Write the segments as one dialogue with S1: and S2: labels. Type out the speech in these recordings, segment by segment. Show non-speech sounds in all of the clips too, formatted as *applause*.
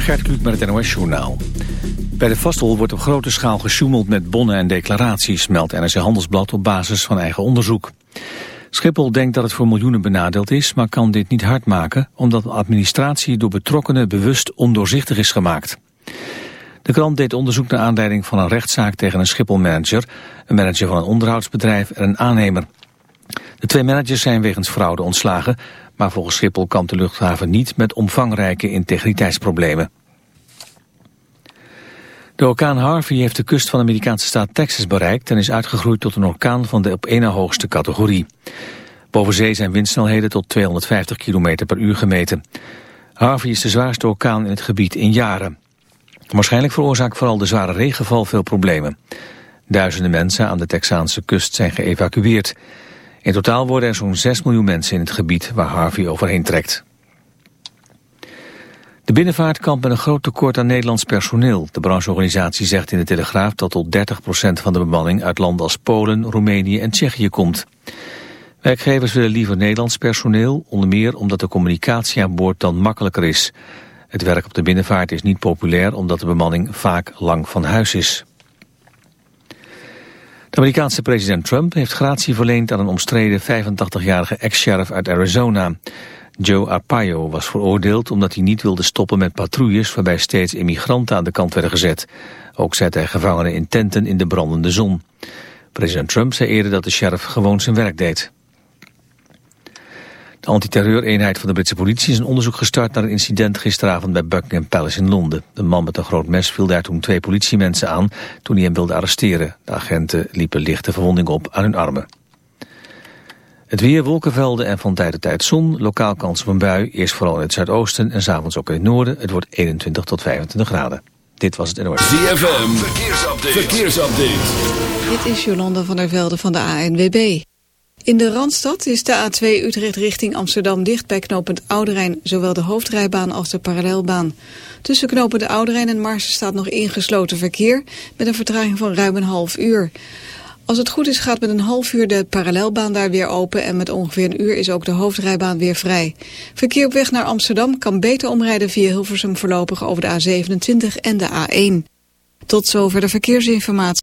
S1: Gert Kluk met het NOS-journaal. Bij de Vastel wordt op grote schaal gesjoemeld met bonnen en declaraties... meldt NRC Handelsblad op basis van eigen onderzoek. Schiphol denkt dat het voor miljoenen benadeeld is... maar kan dit niet hard maken... omdat de administratie door betrokkenen bewust ondoorzichtig is gemaakt. De krant deed onderzoek naar aanleiding van een rechtszaak tegen een Schiphol-manager... een manager van een onderhoudsbedrijf en een aannemer. De twee managers zijn wegens fraude ontslagen... maar volgens Schiphol kampt de luchthaven niet met omvangrijke integriteitsproblemen. De orkaan Harvey heeft de kust van de Amerikaanse staat Texas bereikt... en is uitgegroeid tot een orkaan van de op één hoogste categorie. Boven zee zijn windsnelheden tot 250 km per uur gemeten. Harvey is de zwaarste orkaan in het gebied in jaren. Waarschijnlijk veroorzaakt vooral de zware regenval veel problemen. Duizenden mensen aan de Texaanse kust zijn geëvacueerd. In totaal worden er zo'n 6 miljoen mensen in het gebied waar Harvey overheen trekt. De binnenvaart kampt met een groot tekort aan Nederlands personeel. De brancheorganisatie zegt in de Telegraaf dat tot 30% van de bemanning uit landen als Polen, Roemenië en Tsjechië komt. Werkgevers willen liever Nederlands personeel, onder meer omdat de communicatie aan boord dan makkelijker is. Het werk op de binnenvaart is niet populair omdat de bemanning vaak lang van huis is. De Amerikaanse president Trump heeft gratie verleend aan een omstreden 85-jarige ex-sheriff uit Arizona. Joe Arpaio was veroordeeld omdat hij niet wilde stoppen met patrouilles waarbij steeds immigranten aan de kant werden gezet. Ook zette hij gevangenen in tenten in de brandende zon. President Trump zei eerder dat de sheriff gewoon zijn werk deed. De antiterreureenheid van de Britse politie is een onderzoek gestart naar een incident gisteravond bij Buckingham Palace in Londen. De man met een groot mes viel daar toen twee politiemensen aan toen hij hem wilde arresteren. De agenten liepen lichte verwondingen op aan hun armen. Het weer, wolkenvelden en van tijd tot tijd zon. Lokaal kans op een bui, eerst vooral in het zuidoosten en s'avonds ook in het noorden. Het wordt 21 tot 25 graden. Dit was het NOS.
S2: ZFM, verkeersupdate. verkeersupdate.
S3: Dit is Jolanda van der Velde van de ANWB. In de Randstad is de A2 Utrecht richting Amsterdam dicht bij knooppunt Ouderijn, zowel de hoofdrijbaan als de parallelbaan. Tussen knooppunt Ouderijn en Marsen staat nog ingesloten verkeer met een vertraging van ruim een half uur. Als het goed is gaat met een half uur de parallelbaan daar weer open en met ongeveer een uur is ook de hoofdrijbaan weer vrij. Verkeer op weg naar Amsterdam kan beter omrijden via Hilversum voorlopig over de A27 en de A1. Tot zover de verkeersinformatie.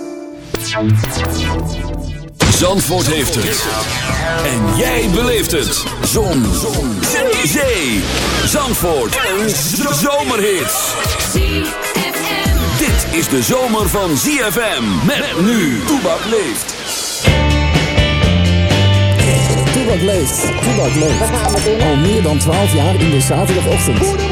S2: Zandvoort heeft het. En jij beleeft het. Zon. Zon. Zee. Zee. Zandvoort. Een zomerhit. Dit is de zomer van ZFM. Met nu. Toebak leeft.
S4: Toebak leeft. Toebak leeft. Al meer dan 12 jaar in de zaterdagochtend.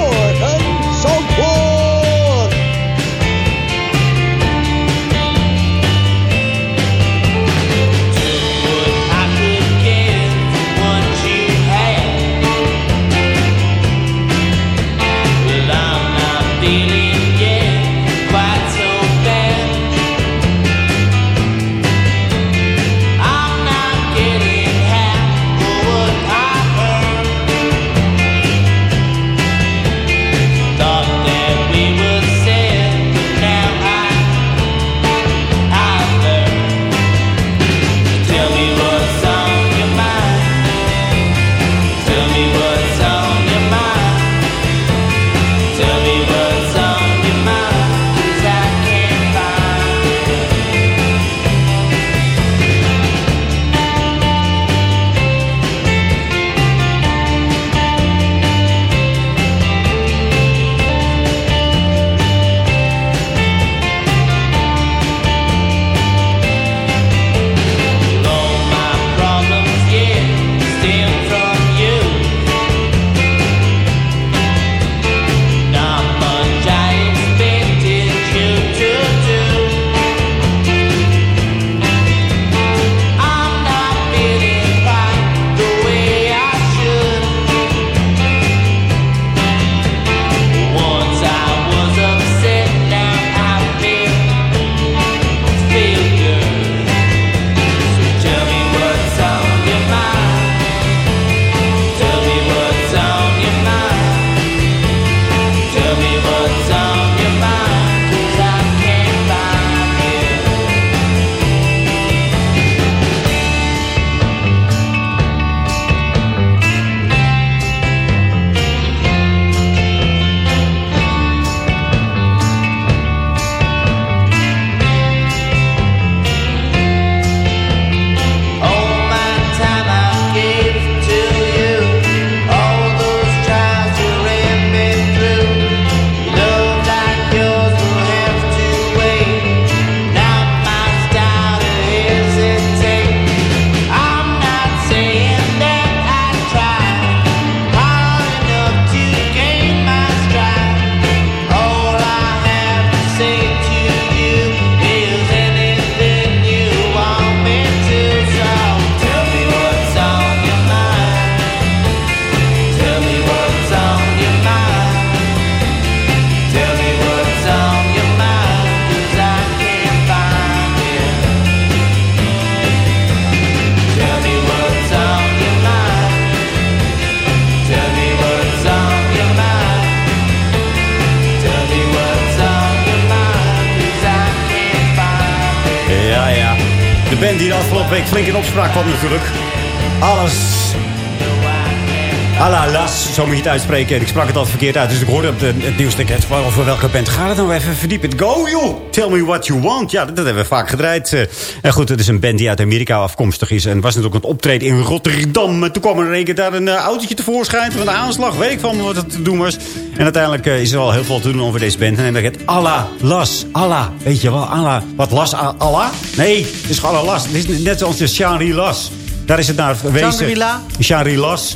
S5: Las, het uitspreken. Ik sprak het altijd verkeerd uit, dus ik hoorde op de, het nieuws. Ik dacht, over welke band gaat het nou even verdiepen? Go, joh! Tell me what you want. Ja, dat, dat hebben we vaak gedraaid. eh. En goed, het is een band die uit Amerika afkomstig is. En was natuurlijk een optreden in Rotterdam. En toen kwam er in één keer daar een eh, autootje tevoorschijn van de aanslag. Weet ik van wat het te doen was. En uiteindelijk eh, is er al heel veel te doen over deze band. En dan heb ik het Allah, las, Allah. Weet je wel, Allah. Wat las, Allah? Nee, het is gewoon Allah las. Het is net zoals de Shangri-Las. Daar is het naar verwezen.
S6: Shangri-La?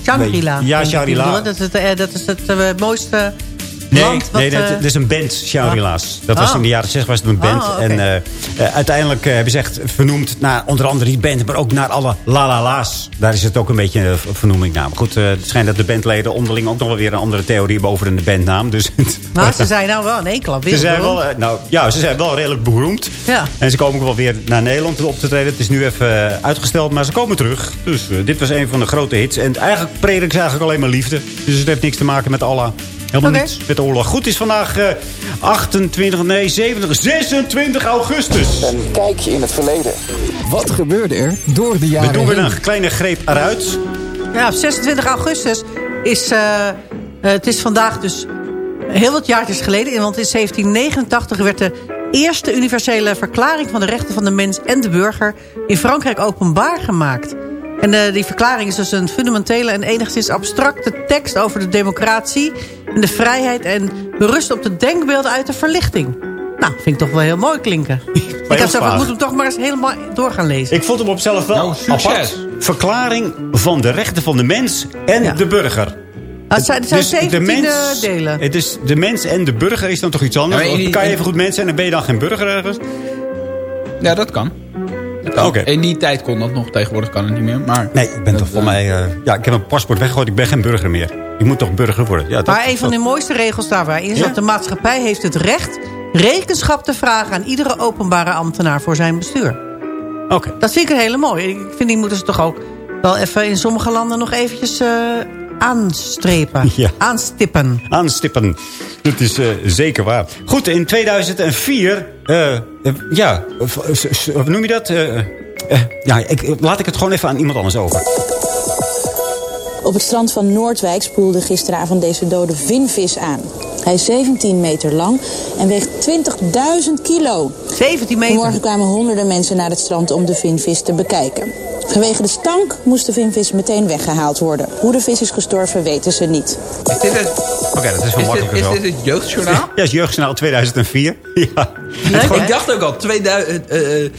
S6: Shangri-La.
S5: Ja. Shangri-La.
S6: Dat is het, eh, dat is het eh, mooiste
S5: Nee,
S6: land. wat,
S5: nee dat,
S6: eh,
S5: dat is een band, Shangri-La's. Dat was
S6: Ah.
S5: in de jaren 60 was het een band.
S6: Ah.
S5: En eh, uiteindelijk hebben ze echt vernoemd naar onder andere die band... maar ook naar alle la-la-la's. Daar is het ook een beetje een vernoeming naar. Maar goed, het schijnt dat de bandleden onderling ook nog wel weer een andere theorie hebben over de bandnaam. Dus *laughs*
S6: maar ze zijn nou wel in één klap
S5: Ze zijn wel, nou, ja, ze zijn wel redelijk beroemd.
S6: Ja.
S5: En ze komen ook wel weer naar Nederland op te treden. Het is nu even uitgesteld, maar ze komen terug. Dus dit was een van de grote hits. En eigenlijk prediken ze eigenlijk alleen maar liefde. Dus het heeft niks te maken met Allah. Helemaal niets met de oorlog. Goed, het is vandaag eh, 28, nee 27, 26 augustus.
S4: Een kijkje in het verleden. Wat gebeurde er door de
S5: We
S4: jaren
S5: doen weer een kleine greep eruit.
S6: Ja, op 26 augustus is... eh, eh, het is vandaag dus heel wat jaartjes geleden. Want in 1789 werd de eerste universele verklaring... van de rechten van de mens en de burger... in Frankrijk openbaar gemaakt. En eh, die verklaring is dus een fundamentele en enigszins abstracte tekst... over de democratie en de vrijheid... en berust op de denkbeelden uit de verlichting. Nou, vind ik toch wel heel mooi klinken. *laughs* ik heb zo,
S5: vaag.
S6: ik moet hem toch maar eens helemaal door gaan lezen.
S5: Ik vond hem op zelf wel
S7: Nou, succes.
S5: apart. Verklaring van de rechten van de mens en
S6: Ja.
S5: de burger.
S6: Ah, het zijn, het zijn
S5: Dus
S6: 17
S5: de mens,
S6: eh, delen.
S5: Het is de mens en de burger is dan toch iets anders?
S7: Ja,
S5: kan je even goed mens zijn en ben je dan geen burger ergens?
S7: Ja, dat kan. In die tijd kon dat nog. Tegenwoordig kan het niet meer. Maar
S5: Nee, ik ben toch voor mij... eh, ja, ik heb een paspoort weggegooid. Ik ben geen burger meer. Ik moet toch burger worden? Ja, dat,
S6: Maar een van de mooiste regels daarbij is
S5: Ja?
S6: dat de maatschappij heeft het recht rekenschap te vragen aan iedere openbare ambtenaar voor zijn bestuur.
S5: Oké.
S6: Dat vind ik een hele mooie. Ik vind die moeten ze toch ook wel even in sommige landen nog eventjes eh, aanstrepen.
S5: Ja.
S6: Aanstippen.
S5: Aanstippen. Dat is eh, zeker waar. Goed, in 2004... eh, eh, ja, eh, s- hoe noem je dat? Ja, ik, laat ik het gewoon even aan iemand anders over.
S8: Op het strand van Noordwijk spoelde gisteravond deze dode vinvis aan. Hij is 17 meter lang en weegt 20.000 kilo.
S6: 17 meter.
S8: Vanmorgen kwamen honderden mensen naar het strand om de vinvis te bekijken. Vanwege de stank moest de vinvis meteen weggehaald worden. Hoe de vis is gestorven weten ze niet.
S7: is dit het,
S5: Oké, dat is wel
S7: is dit,
S5: makkelijker
S7: is dit het jeugdjournaal?
S5: Ja, is Jeugdjournaal 2004. *laughs* Ja.
S6: Leuk,
S7: ik dacht ook al, 2000, eh, eh,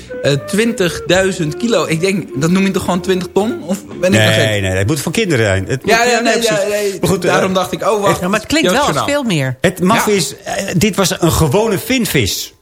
S7: 20.000 kilo. Ik denk, dat noem je toch gewoon 20 ton? Of ben ik nog
S5: Nee,
S7: gek?
S5: nee, het moet voor kinderen zijn. Het
S7: Ja,
S5: moet-
S7: ja, nee, ja, nee,
S5: Maar goed, eh,
S7: daarom dacht ik, oh wacht.
S6: Ja, maar het klinkt wel als veel meer.
S5: Het maf
S7: Ja.
S5: is, eh, dit was een gewone vinvis.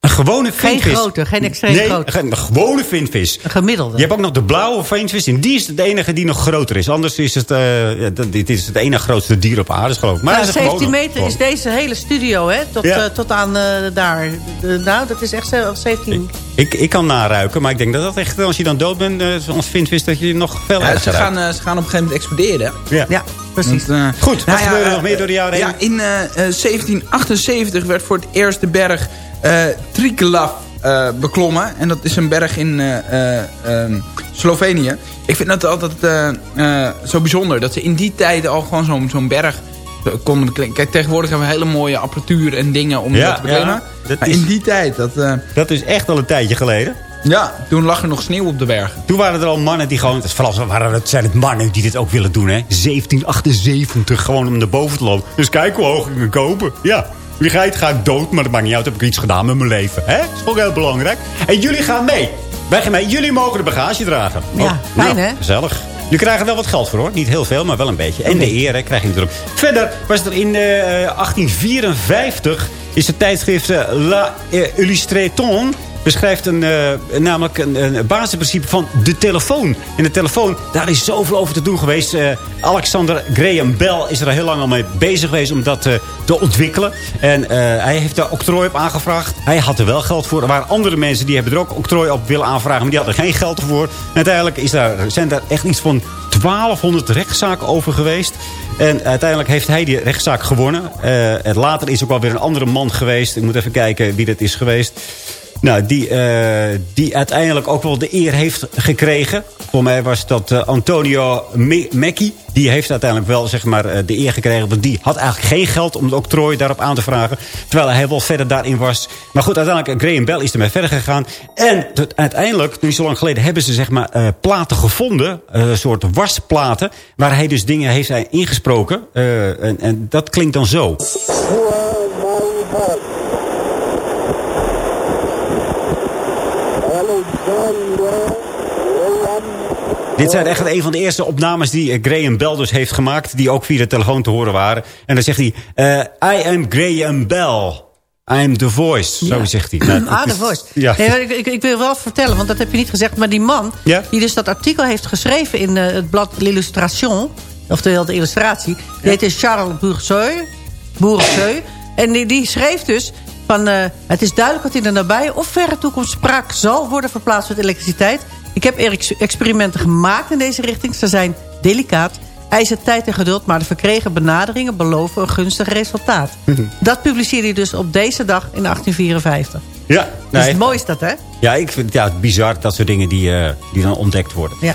S5: Een gewone
S6: Geen
S5: vinvis.
S6: grote, geen extreem
S5: nee,
S6: grote.
S5: geen- een gewone vinvis.
S6: Een gemiddelde.
S5: Je hebt ook nog de blauwe vinvis. En die is het enige die nog groter is. Anders is het, eh, ja, dat- dit is het ene grootste dier op aarde, geloof ik. Maar
S6: Ja,
S5: het is een
S6: 17
S5: gewone-
S6: meter is deze hele studio, hè? Tot,
S5: Ja.
S6: eh, tot aan eh, daar. De- nou, dat is echt zo- 17.
S5: Ik, ik kan naruiken, maar ik denk dat dat echt, als je dan dood bent, eh, als vinvis, dat je nog veel
S7: Ja, ze, gaan, ze gaan op een gegeven moment exploderen.
S5: Ja.
S6: Ja, precies.
S7: Want,
S5: Goed, wat gebeurde er nog meer door de jaren
S7: Ja,
S5: heen?
S7: in eh, eh, 1778 werd voor het eerst de berg eh Triglav eh, beklommen. En dat is een berg in ehm, Slovenië. Ik vind dat altijd zo bijzonder. Dat ze in die tijden al gewoon zo'n zo'n berg konden beklimmen. Kijk, tegenwoordig hebben we hele mooie apparatuur en dingen om
S5: Ja,
S7: dat te beklimmen.
S5: ja,
S7: maar
S5: is-
S7: in die tijd, dat,
S5: Dat is echt al een tijdje geleden.
S7: ja, toen lag er nog sneeuw op de bergen.
S5: Toen waren er al mannen die gewoon... Vooral waren het, zijn het mannen die dit ook willen doen, hè. 1778, gewoon om naar boven te lopen. Dus kijk hoe hoog ik kan kopen. Ja, wie ga je het, ga ik dood, maar dat maakt niet uit. Heb ik iets gedaan met mijn leven, hè. Dat is ook heel belangrijk. En jullie gaan mee. Wij gaan mee. Jullie mogen de bagage dragen.
S6: Ja,
S5: Oh,
S6: fijn,
S5: nou,
S6: hè?
S5: Gezellig. Jullie krijgen wel wat geld voor, hoor. Niet heel veel, maar wel een beetje. En de eer, hè, krijg je natuurlijk. Verder was er in eh, 1854... is het tijdschrift eh, La Illustration beschrijft een, eh, namelijk een, basisprincipe van de telefoon. En de telefoon, daar is zoveel over te doen geweest. Eh, Alexander Graham Bell is er heel lang al mee bezig geweest om dat eh, te ontwikkelen. En hij heeft daar octrooi op aangevraagd. Hij had er wel geld voor. Er waren andere mensen die hebben er ook octrooi op willen aanvragen. Maar die hadden geen geld ervoor. En uiteindelijk is daar, zijn daar echt iets van 1200 rechtszaken over geweest. En uiteindelijk heeft hij die rechtszaak gewonnen. En later is ook wel weer een andere man geweest. Ik moet even kijken wie dat is geweest. Nou, die, eh, die uiteindelijk ook wel de eer heeft gekregen. Voor mij was dat eh, Antonio Me. Die heeft uiteindelijk wel zeg maar, eh, de eer gekregen. Want die had eigenlijk geen geld om het octrooi daarop aan te vragen. Terwijl hij wel verder daarin was. Maar goed, uiteindelijk Graham Bell is ermee verder gegaan. En uiteindelijk, niet zo lang geleden, hebben ze zeg maar, platen gevonden. Een soort wasplaten. Waar hij dus dingen heeft ingesproken. en, en dat klinkt dan zo. Dit zijn echt een van de eerste opnames die eh, Graham Bell dus heeft gemaakt. Die ook via de telefoon te horen waren. En dan zegt hij... Uh, I am Graham Bell. I am the voice. Zo zegt hij.
S6: Nou, *clears throat* ah, the voice. Ja. ik, ik, ik, wil wel vertellen, want dat heb je niet gezegd. Maar die man die dus dat artikel heeft geschreven in uh, het blad L'Illustration. Oftewel de illustratie. Die heet Charles Bourgeois. Bourgeois. En die, die schreef dus van... Uh, het is duidelijk dat in de nabije of verre toekomst spraak zal worden verplaatst met elektriciteit. Ik heb experimenten gemaakt in deze richting. Ze zijn delicaat, eisen tijd en geduld... maar de verkregen benaderingen beloven een gunstig resultaat. Mhm. Dat publiceerde hij dus op deze dag in 1854.
S5: Ja.
S6: Dus het mooi is dat, hè?
S5: Ja, ik vind het ja, bizar, dat soort dingen die, uh, die dan ontdekt worden.
S7: Ja,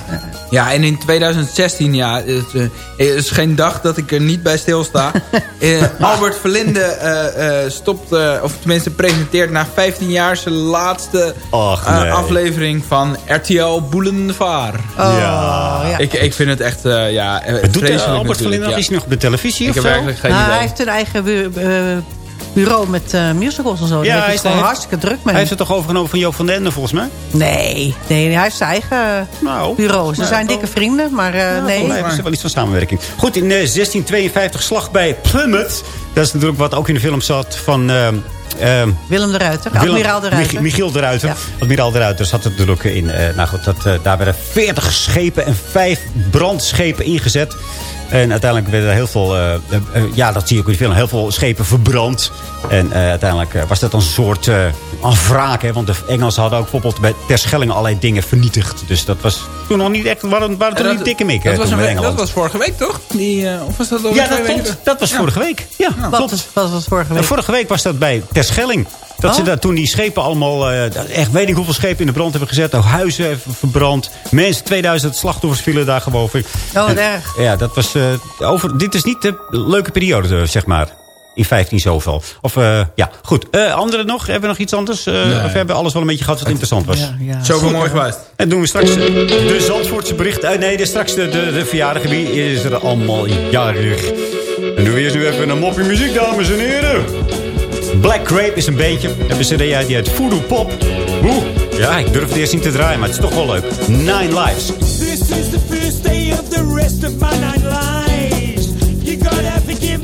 S7: ja en in 2016, ja, het, uh, is geen dag dat ik er niet bij stilsta. uh, *laughs* Albert Verlinde uh, stopt, of tenminste presenteert na 15 jaar zijn laatste Och, nee. aflevering van RTL Boulevard.
S6: Oh, ja.
S7: Ik, ik vind het echt, ja,
S5: Doet Albert Verlinde nog iets nog op de televisie
S7: ik
S5: of
S7: heb eigenlijk geen
S6: nou,
S7: idee.
S6: Hij heeft een eigen bureau met uh, musicals en zo.
S5: Ja,
S6: hij is gewoon hartstikke druk mee.
S5: Hij heeft het toch overgenomen van Joop van den Ende volgens mij?
S6: Nee, nee hij heeft zijn eigen nou, bureau. Ze nou, zijn dikke vrienden, maar uh, nee.
S5: Hij heeft wel iets van samenwerking. Goed, in 1652 eh, slag bij Plymouth. Dat is natuurlijk wat ook in de film zat van... Uh,
S6: Willem de Ruiter, Willem, admiraal de Ruiter.
S5: Michiel de Ruiter. Ja. Admiraal de Ruiter zat er natuurlijk in. Uh, nou goed, dat, uh, daar werden 40 schepen en 5 brandschepen ingezet. En uiteindelijk werden er heel veel, uh, uh, ja dat zie je ook in de film, heel veel schepen verbrand. En uh, uiteindelijk was dat een soort aan wraak. Hè, want de Engelsen hadden ook bijvoorbeeld bij Terschelling allerlei dingen vernietigd. Dus dat was toen nog niet echt, waren, waren toen niet dikke mikken.
S7: Dat, was een, dat was vorige week toch? Die, of was dat
S5: ja, dat klopt. Dat was vorige week. Ja, ja.
S6: Wat, was, wat was vorige week?
S5: vorige week was dat bij Terschelling. Dat oh. ze daar toen die schepen allemaal, uh, echt weet ik hoeveel schepen in de brand hebben gezet. Ook huizen verbrand. Mensen, 2000 slachtoffers vielen daar gewoon.
S6: Oh, wat erg.
S5: Ja, dat was, uh, over, dit is niet de leuke periode, uh, zeg maar. In 15 zoveel. Of, ja, goed. anderen nog? Hebben we nog iets anders? Nee. Of hebben we alles wel een beetje gehad wat interessant was? Ja,
S7: ja. Zoveel mooi geweest.
S5: En doen we straks de Zandvoortse bericht. nee, de, straks de, de, de verjaardag. Wie is er allemaal jarig? En doen we eerst nu even een moppie muziek, dames en heren. Black Grape is een beetje. Hebben ze die uit Voodoo Pop. Oeh, ja, ik durf het eerst niet te draaien, maar het is toch wel leuk. Nine Lives. This is the first day of the rest of my nine lives. You gotta forgive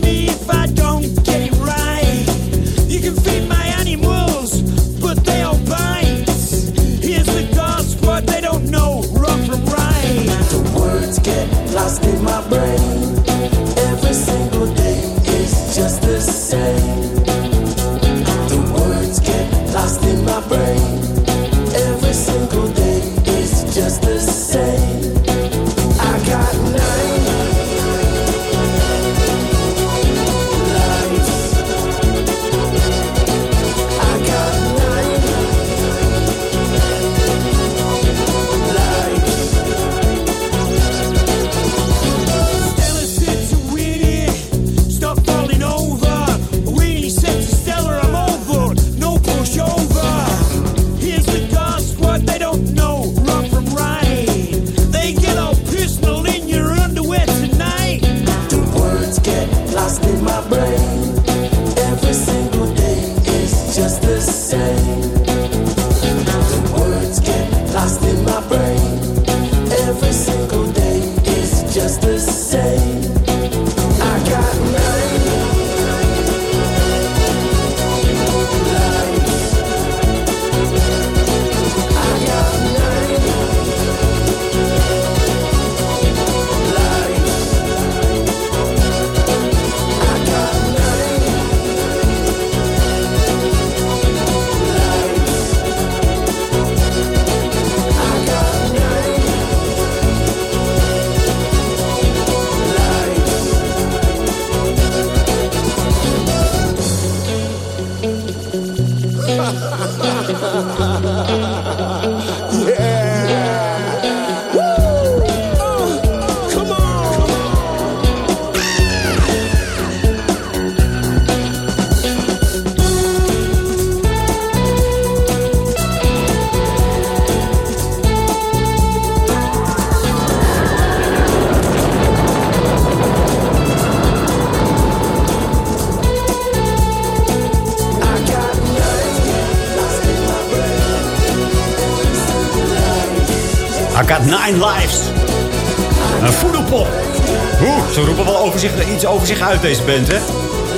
S5: uit, deze band, hè?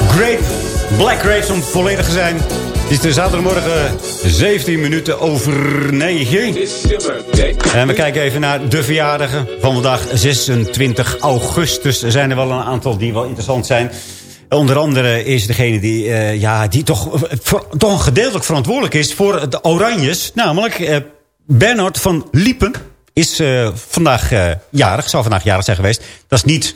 S5: Grape, Black Grapes om volledig te zijn. Het is de zaterdagmorgen 17 minuten over 9. En we kijken even naar de verjaardagen van vandaag 26 augustus. Er zijn er wel een aantal die wel interessant zijn. Onder andere is degene die, uh, ja, die toch, voor, toch gedeeltelijk verantwoordelijk is voor de Oranjes. Namelijk uh, Bernard van Liepen is vandaag jarig. Zou vandaag jarig zijn geweest. Dat is niet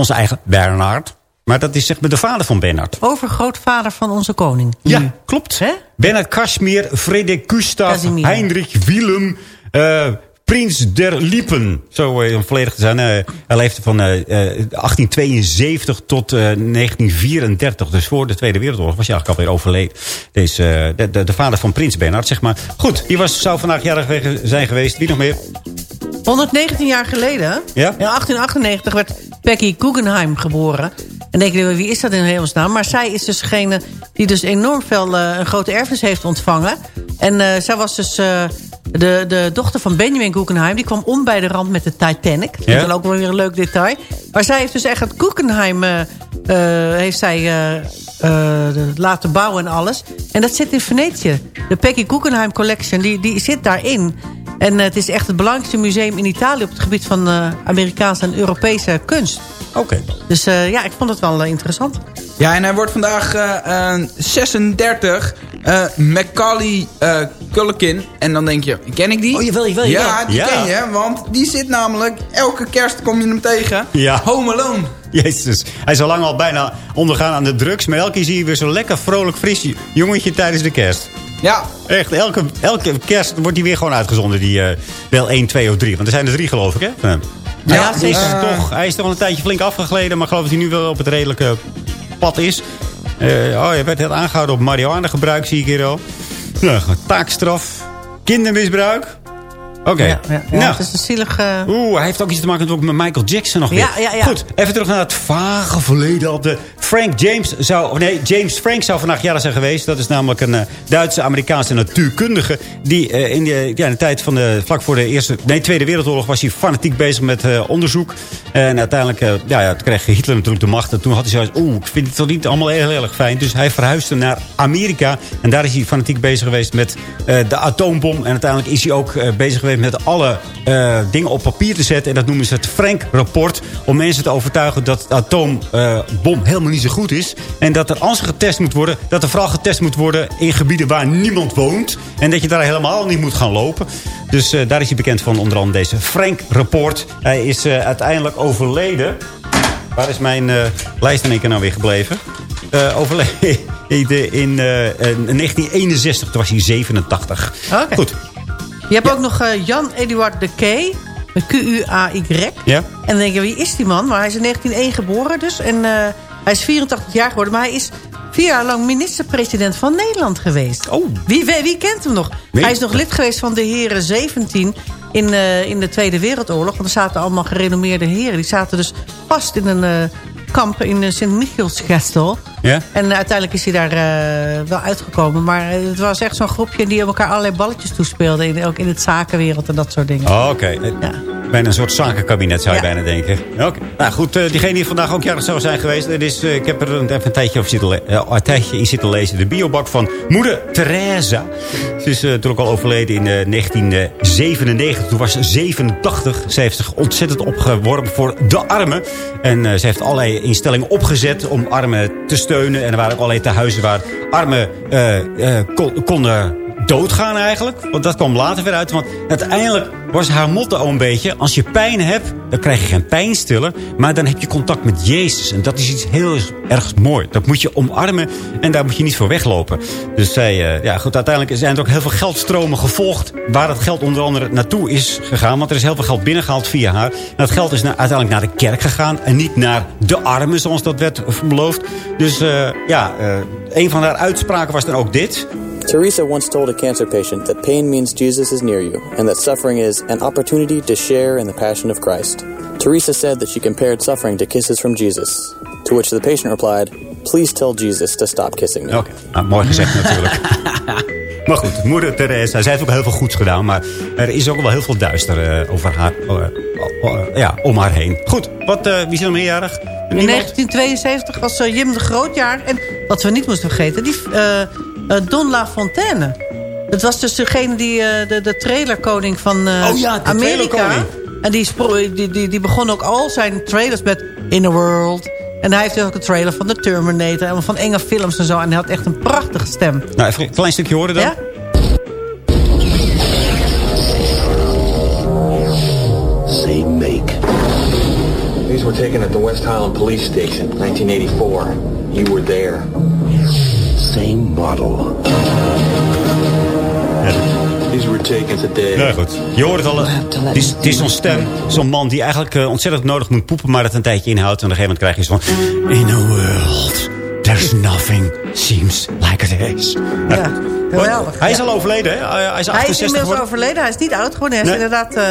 S5: onze eigen Bernard. Maar dat is zeg maar de vader van Bernard.
S6: Overgrootvader van onze koning.
S5: Ja, klopt. Hè? Bernard Kashmir, Frederik Gustav, Heinrich Willem... Prins der Liepen. Zo uh, om volledig te zijn. Uh, hij leefde van uh, 1872 tot 1934. Dus voor de Tweede Wereldoorlog was hij eigenlijk alweer overleden. Deze, de, de, de, vader van Prins Bernhard, zeg maar. Goed, die was, zou vandaag jarig zijn geweest. Wie nog meer?
S6: 119 jaar geleden,
S5: ja?
S6: in 1898 werd Peggy Guggenheim geboren. En denk je, wie is dat in hemelsnaam? Maar zij is dus degene die dus enorm veel een grote erfenis heeft ontvangen. En zij was dus de, de dochter van Benjamin Guggenheim... die kwam om bij de rand met de Titanic. Dat is ook wel weer een leuk detail. Maar zij heeft dus echt het Guggenheim... Uh, heeft zij uh, laten bouwen en alles. En dat zit in Venetië. De Peggy Guggenheim Collection, die, die zit daarin. En het is echt het belangrijkste museum in Italië... op het gebied van Amerikaanse en Europese kunst.
S5: Oké.
S6: Dus ja, ik vond het wel interessant.
S7: Ja, en hij wordt vandaag 36... Uh, Macaulay uh, Culkin. En dan denk je, ken ik die?
S5: Oh, je wil, je wil.
S7: Ja, die ken je, want die zit namelijk... Elke kerst kom je hem tegen.
S5: Ja.
S7: Home Alone.
S5: Jezus. Hij is al lang al bijna ondergaan aan de drugs. Maar elke keer zie je weer zo'n lekker vrolijk fris jongetje tijdens de kerst.
S7: Ja.
S5: Echt, elke, elke kerst wordt hij weer gewoon uitgezonden. Die uh, wel 1, 2 of 3. Want er zijn er drie geloof ik, hè?
S6: Ja, ja zeker.
S5: Is toch, hij is toch al een tijdje flink afgegleden. Maar geloof dat hij nu wel op het redelijke pad is. Uh, oh, je werd net aangehouden op marihuana gebruik, zie ik hier al. Nou, taakstraf, kindermisbruik. Oké.
S6: Ja, ja, ja, nou. het is een zielige...
S5: Oeh, hij heeft ook iets te maken met Michael Jackson nog weer.
S6: Ja, ja, ja.
S5: Goed, even terug naar het vage verleden. Op de Frank James zou... Nee, James Frank zou vandaag jaren zijn geweest. Dat is namelijk een uh, Duitse-Amerikaanse natuurkundige... die uh, in, de, ja, in de tijd van de... vlak voor de Eerste... Nee, Tweede Wereldoorlog was hij fanatiek bezig met uh, onderzoek. En uiteindelijk ja, ja, kreeg Hitler natuurlijk de macht. En toen had hij zoiets... Oeh, ik vind het toch niet allemaal heel, heel erg fijn. Dus hij verhuisde naar Amerika. En daar is hij fanatiek bezig geweest met de atoombom. En uiteindelijk is hij ook bezig geweest met alle uh, dingen op papier te zetten. En dat noemen ze het Frank-rapport. Om mensen te overtuigen dat de atoombom uh, helemaal niet zo goed is. En dat er als er getest moet worden... dat er vooral getest moet worden in gebieden waar niemand woont. En dat je daar helemaal niet moet gaan lopen. Dus uh, daar is hij bekend van onder andere deze Frank-rapport. Hij is uiteindelijk overleden. Waar is mijn lijst in één keer nou weer gebleven? overleden in 1961. Toen was hij 87.
S6: Okay.
S5: Goed.
S6: Je hebt ook nog uh, Jan Eduard de Key. Q-U-A-Y.
S5: Ja.
S6: En dan denk je, wie is die man? Maar hij is in 1901 geboren dus. En uh, hij is 84 jaar geworden. Maar hij is vier jaar lang minister-president van Nederland geweest.
S5: Oh.
S6: Wie, wie, wie kent hem nog?
S5: Nee.
S6: Hij is nog lid geweest van de heren 17 in, uh, in de Tweede Wereldoorlog. Want er zaten allemaal gerenommeerde heren. Die zaten dus vast in een kamp in Sint-Michielsgestel.
S5: Ja?
S6: En uiteindelijk is hij daar uh, wel uitgekomen. Maar het was echt zo'n groepje die elkaar allerlei balletjes toespeelde. In, ook in het zakenwereld en dat soort dingen.
S5: Oh, oké. Okay.
S6: Ja.
S5: Bijna een soort zakenkabinet zou je ja. bijna denken. Oké. Okay. Nou goed, uh, diegene die vandaag ook jarig zou zijn geweest. Het is, ik heb er even een tijdje, over zitten een tijdje in zitten lezen. De biobak van moeder Teresa. Ze is natuurlijk al overleden in 1997. Toen was ze 87. Ze heeft zich ontzettend opgeworpen voor de armen. En ze heeft allerlei instellingen opgezet om armen te steunen. En er waren ook allerlei tehuizen waar armen kon, konden doodgaan eigenlijk. Want dat kwam later weer uit. Want uiteindelijk was haar motto een beetje... als je pijn hebt, dan krijg je geen pijnstiller... maar dan heb je contact met Jezus. En dat is iets heel erg mooi. Dat moet je omarmen en daar moet je niet voor weglopen. Dus zij, uh, ja goed, uiteindelijk zijn er ook heel veel geldstromen gevolgd... waar dat geld onder andere naartoe is gegaan. Want er is heel veel geld binnengehaald via haar. En dat geld is uiteindelijk naar de kerk gegaan... en niet naar de armen, zoals dat werd beloofd. Dus uh, ja, uh, een van haar uitspraken was dan ook dit...
S9: Teresa once told a cancer patient that pain means Jesus is near you and that suffering is an opportunity to share in the passion of Christ. Teresa said that she compared suffering to kisses from Jesus, to which the patient replied, Please tell Jesus to stop kissing me.
S5: Oké, okay. nou, mooi gezegd natuurlijk. *laughs*
S10: Maar goed, moeder Teresa, zij heeft ook heel veel goeds gedaan. Maar er is ook wel heel veel duister uh, over haar, uh, uh, ja, om haar heen. Goed, wat, wie is er meerjarig?
S6: In 1972 was Jim de Grootjaar. En wat we niet moesten vergeten, die Don La Fontaine. Dat was dus degene die de, de trailerkoning van
S10: oh ja,
S6: Amerika... En die, die, die, die begon ook al zijn trailers met In the World... En hij heeft dus ook een trailer van de Terminator... en van enge films en zo. En hij had echt een prachtige stem.
S10: Nou, even een klein stukje horen dan. Ja?
S11: Same make. These were taken at the West Highland Police Station, 1984. You were there. Same model. These were taken today.
S10: Goed, je hoort het al. Het is, het is zo'n stem, zo'n man die eigenlijk uh, ontzettend nodig moet poepen... maar het een tijdje inhoudt. En op een gegeven moment krijg je zo van... In a world, there's nothing seems like it is.
S6: Ja, *laughs* geweldig.
S10: Hij is al overleden, hè? Hij is 68
S6: Hij is inmiddels overleden. Hij is niet oud geworden. Hij is inderdaad... Uh,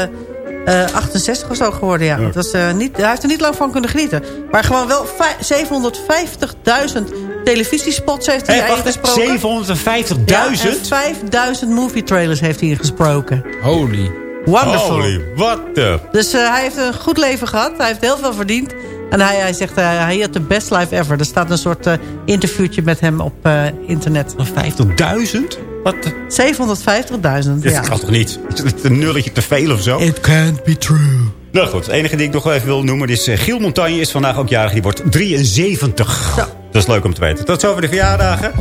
S6: uh, 68 of zo geworden, ja. ja. Was, uh, niet, hij heeft er niet lang van kunnen genieten. Maar gewoon wel 750.000 televisiespots heeft hij hey,
S10: ingesproken. 750.000? Ja,
S6: 5000 movie trailers heeft hij ingesproken.
S7: Holy.
S6: Wonderful.
S10: Holy, what the...
S6: Dus uh, hij heeft een goed leven gehad. Hij heeft heel veel verdiend. En hij, hij zegt, uh, hij had de best life ever. Er staat een soort uh, interviewtje met hem op internet.
S10: 50.000? Wat? 750.000,
S6: ja.
S10: Dat kan toch niet? Is het een nulletje te veel of zo?
S6: It can't be true.
S10: Nou goed, het enige die ik nog even wil noemen is... Giel Montagne is vandaag ook jarig. Die wordt 73. Ja. Dat is leuk om te weten. Tot zover de verjaardagen.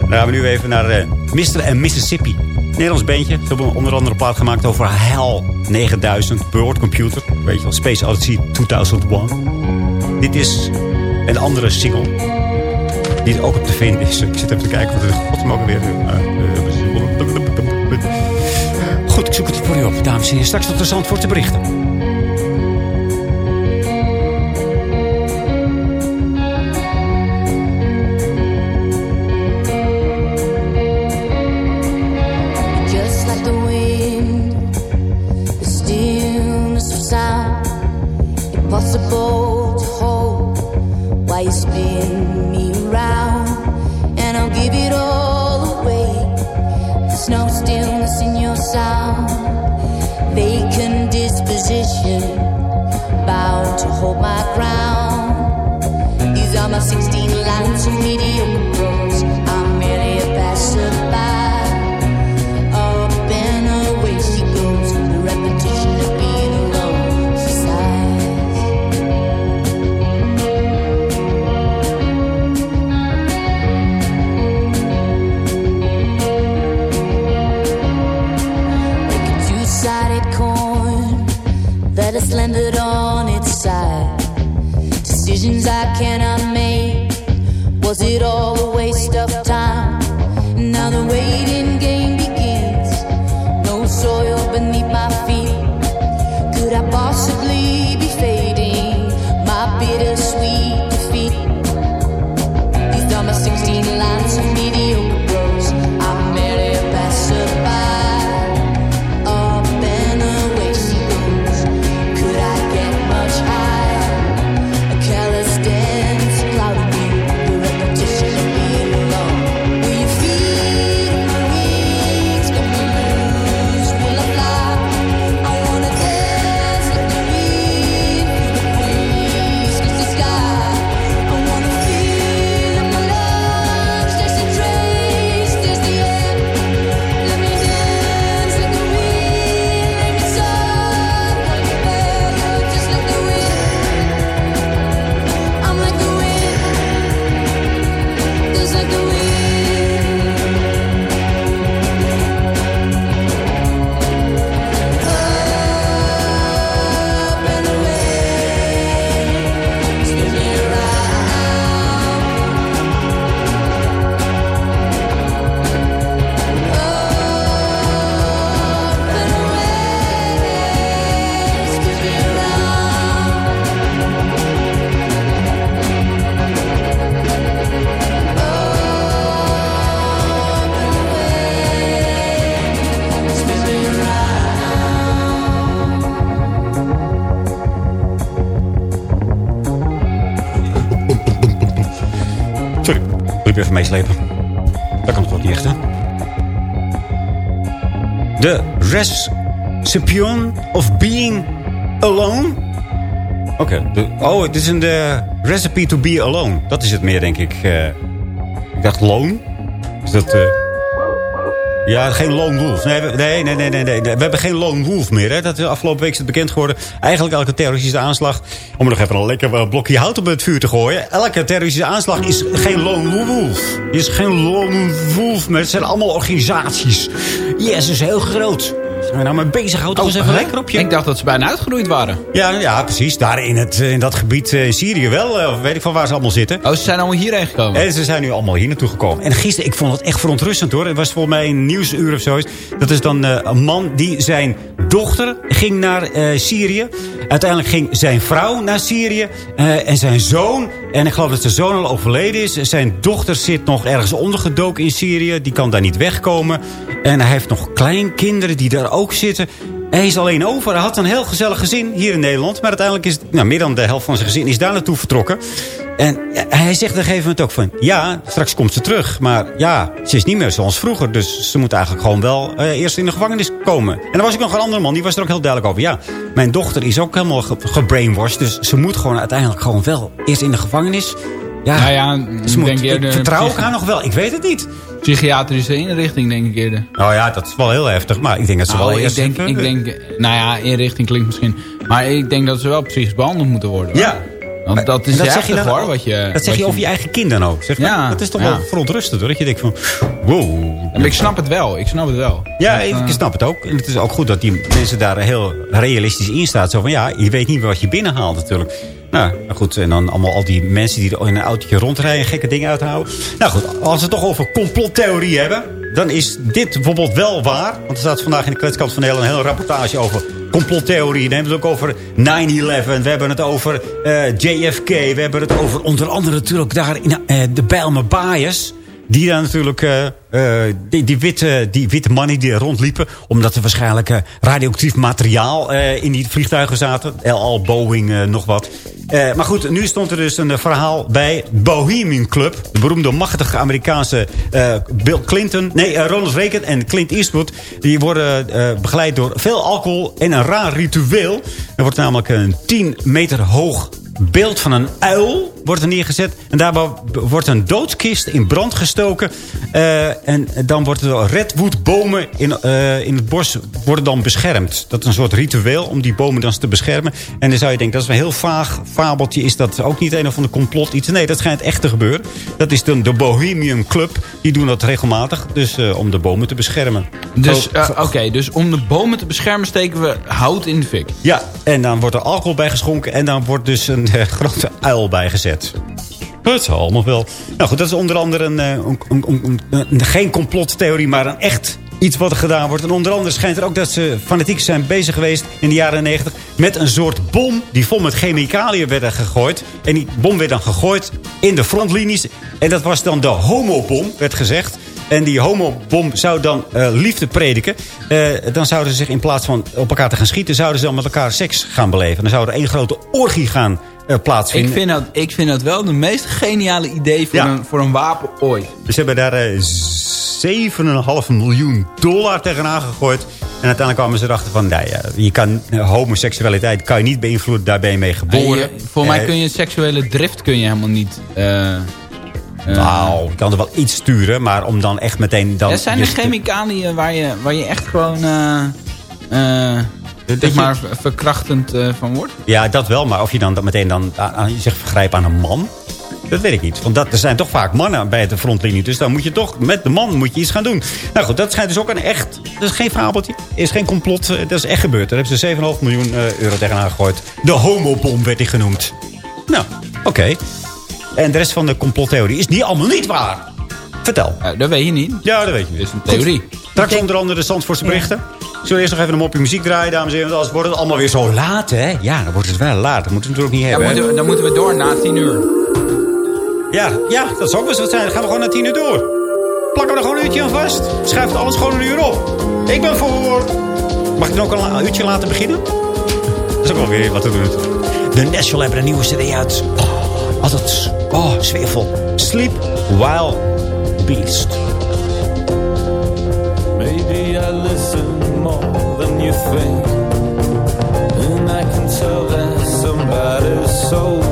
S10: Dan gaan we nu even naar uh, Mr. en Mississippi. Nederlands bandje. Ze hebben onder andere een plaat gemaakt over HAL 9000. Bird Computer. Weet je wel, Space Odyssey 2001. Dit is een andere single. Die ook op te vinden is. Ik zit even te kijken wat de god mogen weer. Goed, ik zoek het voor u op, dames en heren. Straks tot de voor te berichten.
S5: Recipient of Being Alone. Oké. Oh, het is een de Recipe to Be Alone. Dat is het meer, denk ik. eh. ik dacht Lone. Is dat... eh, ja, geen lone wolf. Nee, nee, nee, nee, nee. We hebben geen lone wolf meer. Hè. Dat is afgelopen week is het bekend geworden. Eigenlijk elke terroristische aanslag... om nog even een lekker eh, blokje hout op het vuur te gooien. Elke terroristische aanslag is geen lone wolf. Is geen lone wolf. Maar het zijn allemaal organisaties. Yes, is heel groot. Zijn we nou mee bezig? Houd toch eens even lekker op je.
S7: Ik dacht dat ze bijna uitgeroeid waren.
S5: Ja, ja, precies. Daar in, het, in dat gebied eh, in Syrië wel. eh, Of weet ik van waar ze allemaal zitten.
S7: Oh, ze zijn allemaal hierheen gekomen.
S5: En ze zijn nu allemaal hier naartoe gekomen. En gisteren, ik vond het echt verontrustend hoor. Het was volgens mij een nieuwsuur of zo. Dat is dan eh, een man die zijn dochter ging naar eh, Syrië. Uiteindelijk ging zijn vrouw naar Syrië. eh, en zijn zoon. En ik geloof dat zijn zoon al overleden is. Zijn dochter zit nog ergens ondergedoken in Syrië. Die kan daar niet wegkomen. En hij heeft nog kleinkinderen die daar ook zitten. Hij is alleen over. Hij had een heel gezellig gezin hier in Nederland. Maar uiteindelijk is nou, meer dan de helft van zijn gezin is daar naartoe vertrokken. En hij zegt op een gegeven moment ook van... Ja, straks komt ze terug. Maar ja, ze is niet meer zoals vroeger. Dus ze moet eigenlijk gewoon wel eh, eerst in de gevangenis komen. En dan was ik nog een andere man. Die was er ook heel duidelijk over. Ja, mijn dochter is ook helemaal ge gebrainwashed. Dus ze moet gewoon uiteindelijk gewoon wel eerst in de gevangenis. Ja,
S7: Nou ja,
S5: ze
S7: ik
S5: moet,
S7: denk
S5: ik vertrouw ik haar nog wel. Ik weet het niet.
S7: Psychiatrische inrichting, denk ik eerder.
S5: Nou ja, dat is wel heel heftig. Maar ik denk dat ze
S7: Nou,
S5: wel
S7: ik
S5: eerst...
S7: denk, ik denk, nou ja, inrichting klinkt misschien... Maar ik denk dat ze wel psychisch behandeld moeten worden.
S5: Ja.
S7: Want dat is heftig
S5: zeg je dan-
S7: hoor, wat je...
S5: Dat zeg je over je eigen kinderen ook. Zeg maar.
S7: Ja,
S5: dat is toch
S7: ja.
S5: wel verontrustend hoor. Dat je denkt van, wow.
S7: Maar ik snap het wel, ik snap het wel.
S5: Ja,
S7: Dat,
S5: ik
S7: eh,
S5: snap het ook. En het is ook goed dat die mensen daar heel realistisch in staan. Zo van, ja, je weet niet wat je binnenhaalt natuurlijk. Nou, nou goed, en dan allemaal al die mensen die in een autootje rondrijden... gekke dingen uithouden. Nou goed, als we het toch over complottheorie hebben... dan is dit bijvoorbeeld wel waar. Want er staat vandaag in de kletskant van Nederland... een hele rapportage over complottheorie. We hebben het ook over 9-11. We hebben het over eh, JFK. We hebben het over onder andere natuurlijk daar in eh, de Bijlmer Bias... Die daar natuurlijk, eh, eh, die, die, witte, die witte mannen die rondliepen. Omdat er waarschijnlijk eh, radioactief materiaal in die vliegtuigen zaten. LL, Boeing, nog wat. Maar goed, nu stond er dus een verhaal bij Bohemian Club. De beroemde machtige Amerikaanse Bill Clinton. Nee, Ronald Reagan en Clint Eastwood. Die worden begeleid door veel alcohol en een raar ritueel. Er wordt namelijk een 10 meter hoog beeld van een uil wordt er neergezet. En daarbij wordt een doodskist in brand gestoken. Eh, en dan worden de redwoodbomen in, eh, in het bos worden dan beschermd. Dat is een soort ritueel om die bomen dan te beschermen. En dan zou je denken, dat is een heel vaag fabeltje. Is dat ook niet een of ander complot iets? Nee, dat schijnt echt te gebeuren. Dat is dan de Bohemian Club. Die doen dat regelmatig. Dus eh, om de bomen te beschermen.
S7: Dus, oké, dus om de bomen te beschermen steken we hout in de fik.
S5: Ja, en dan wordt er alcohol bij geschonken. En dan wordt dus een eh, grote uil bijgezet. Dat zal allemaal wel. Nou goed, dat is onder andere een, eh, een, een, een- een- een- geen complottheorie, maar een echt iets wat er gedaan wordt. En onder andere schijnt er ook dat ze fanatiek zijn bezig geweest in de jaren 90 met een soort bom die vol met chemicaliën werd gegooid. En die bom werd dan gegooid in de frontlinies. En dat was dan de homobom, werd gezegd. En die homobom zou dan eh, liefde prediken. Dan zouden ze zich in plaats van op elkaar te gaan schieten... zouden ze dan met elkaar seks gaan beleven. Dan zou er één grote orgie gaan eh, plaatsvinden.
S7: Ik vind, dat, ik vind dat wel de meest geniale idee voor,
S5: Ja.
S7: een, voor een wapen ooit.
S5: Dus ze hebben daar eh, 7,5 miljoen dollar tegenaan gegooid. En uiteindelijk kwamen ze erachter van... Nou ja, je kan, eh, homoseksualiteit kan je niet beïnvloeden. Daar ben je mee geboren.
S7: Je- voor mij
S5: Eh,
S7: kun je seksuele drift kun je helemaal niet... eh, eh,
S5: Nou, je kan er wel iets sturen. Maar om dan echt meteen... Dan
S7: ja, zijn er chemicaliën waar je, waar je echt gewoon... eh eh, zeg
S5: je-
S7: maar ver- verkrachtend eh, van wordt?
S5: Ja, dat wel. Maar of je dan dat meteen dan aan, aan, zich vergrijpt aan een man... Dat weet ik niet. Want dat, er zijn toch vaak mannen bij de frontlinie. Dus dan moet je toch met de man moet je iets gaan doen. Nou goed, dat schijnt dus ook een echt... Dat is geen fabeltje. is geen complot. eh, Dat is echt gebeurd. Daar hebben ze 7,5 miljoen eh, euro tegenaan gegooid. De homobom werd die genoemd. Nou, oké. En de rest van de complottheorie is niet allemaal niet waar. Vertel.
S7: Dat weet je niet.
S5: Ja, dat weet je niet.
S7: Het is een theorie.
S5: Straks onder andere de Zandvoortse berichten. Zullen we eerst nog even een mopje muziek draaien, dames en heren? Want anders wordt het allemaal weer zo laat, hè? Ja, dan wordt het wel laat. Dat moeten we natuurlijk niet
S7: Dan
S5: hebben. hè?
S7: moeten, we, dan moeten we door na 10 uur.
S5: Ja, ja, dat zou ook wel eens wat zijn. Dan gaan we gewoon naar tien uur door. Plakken we er gewoon een uurtje aan vast. Schuift alles gewoon een uur op. Ik ben voor... Mag ik dan ook al een uurtje laten beginnen? Dat is ook wel weer wat te doen. De National hebben een nieuwe cd uit. Oh, altijd... Oh, sfeervol. Sleep While Beast.
S12: Maybe I listen think. And I can tell that somebody's sold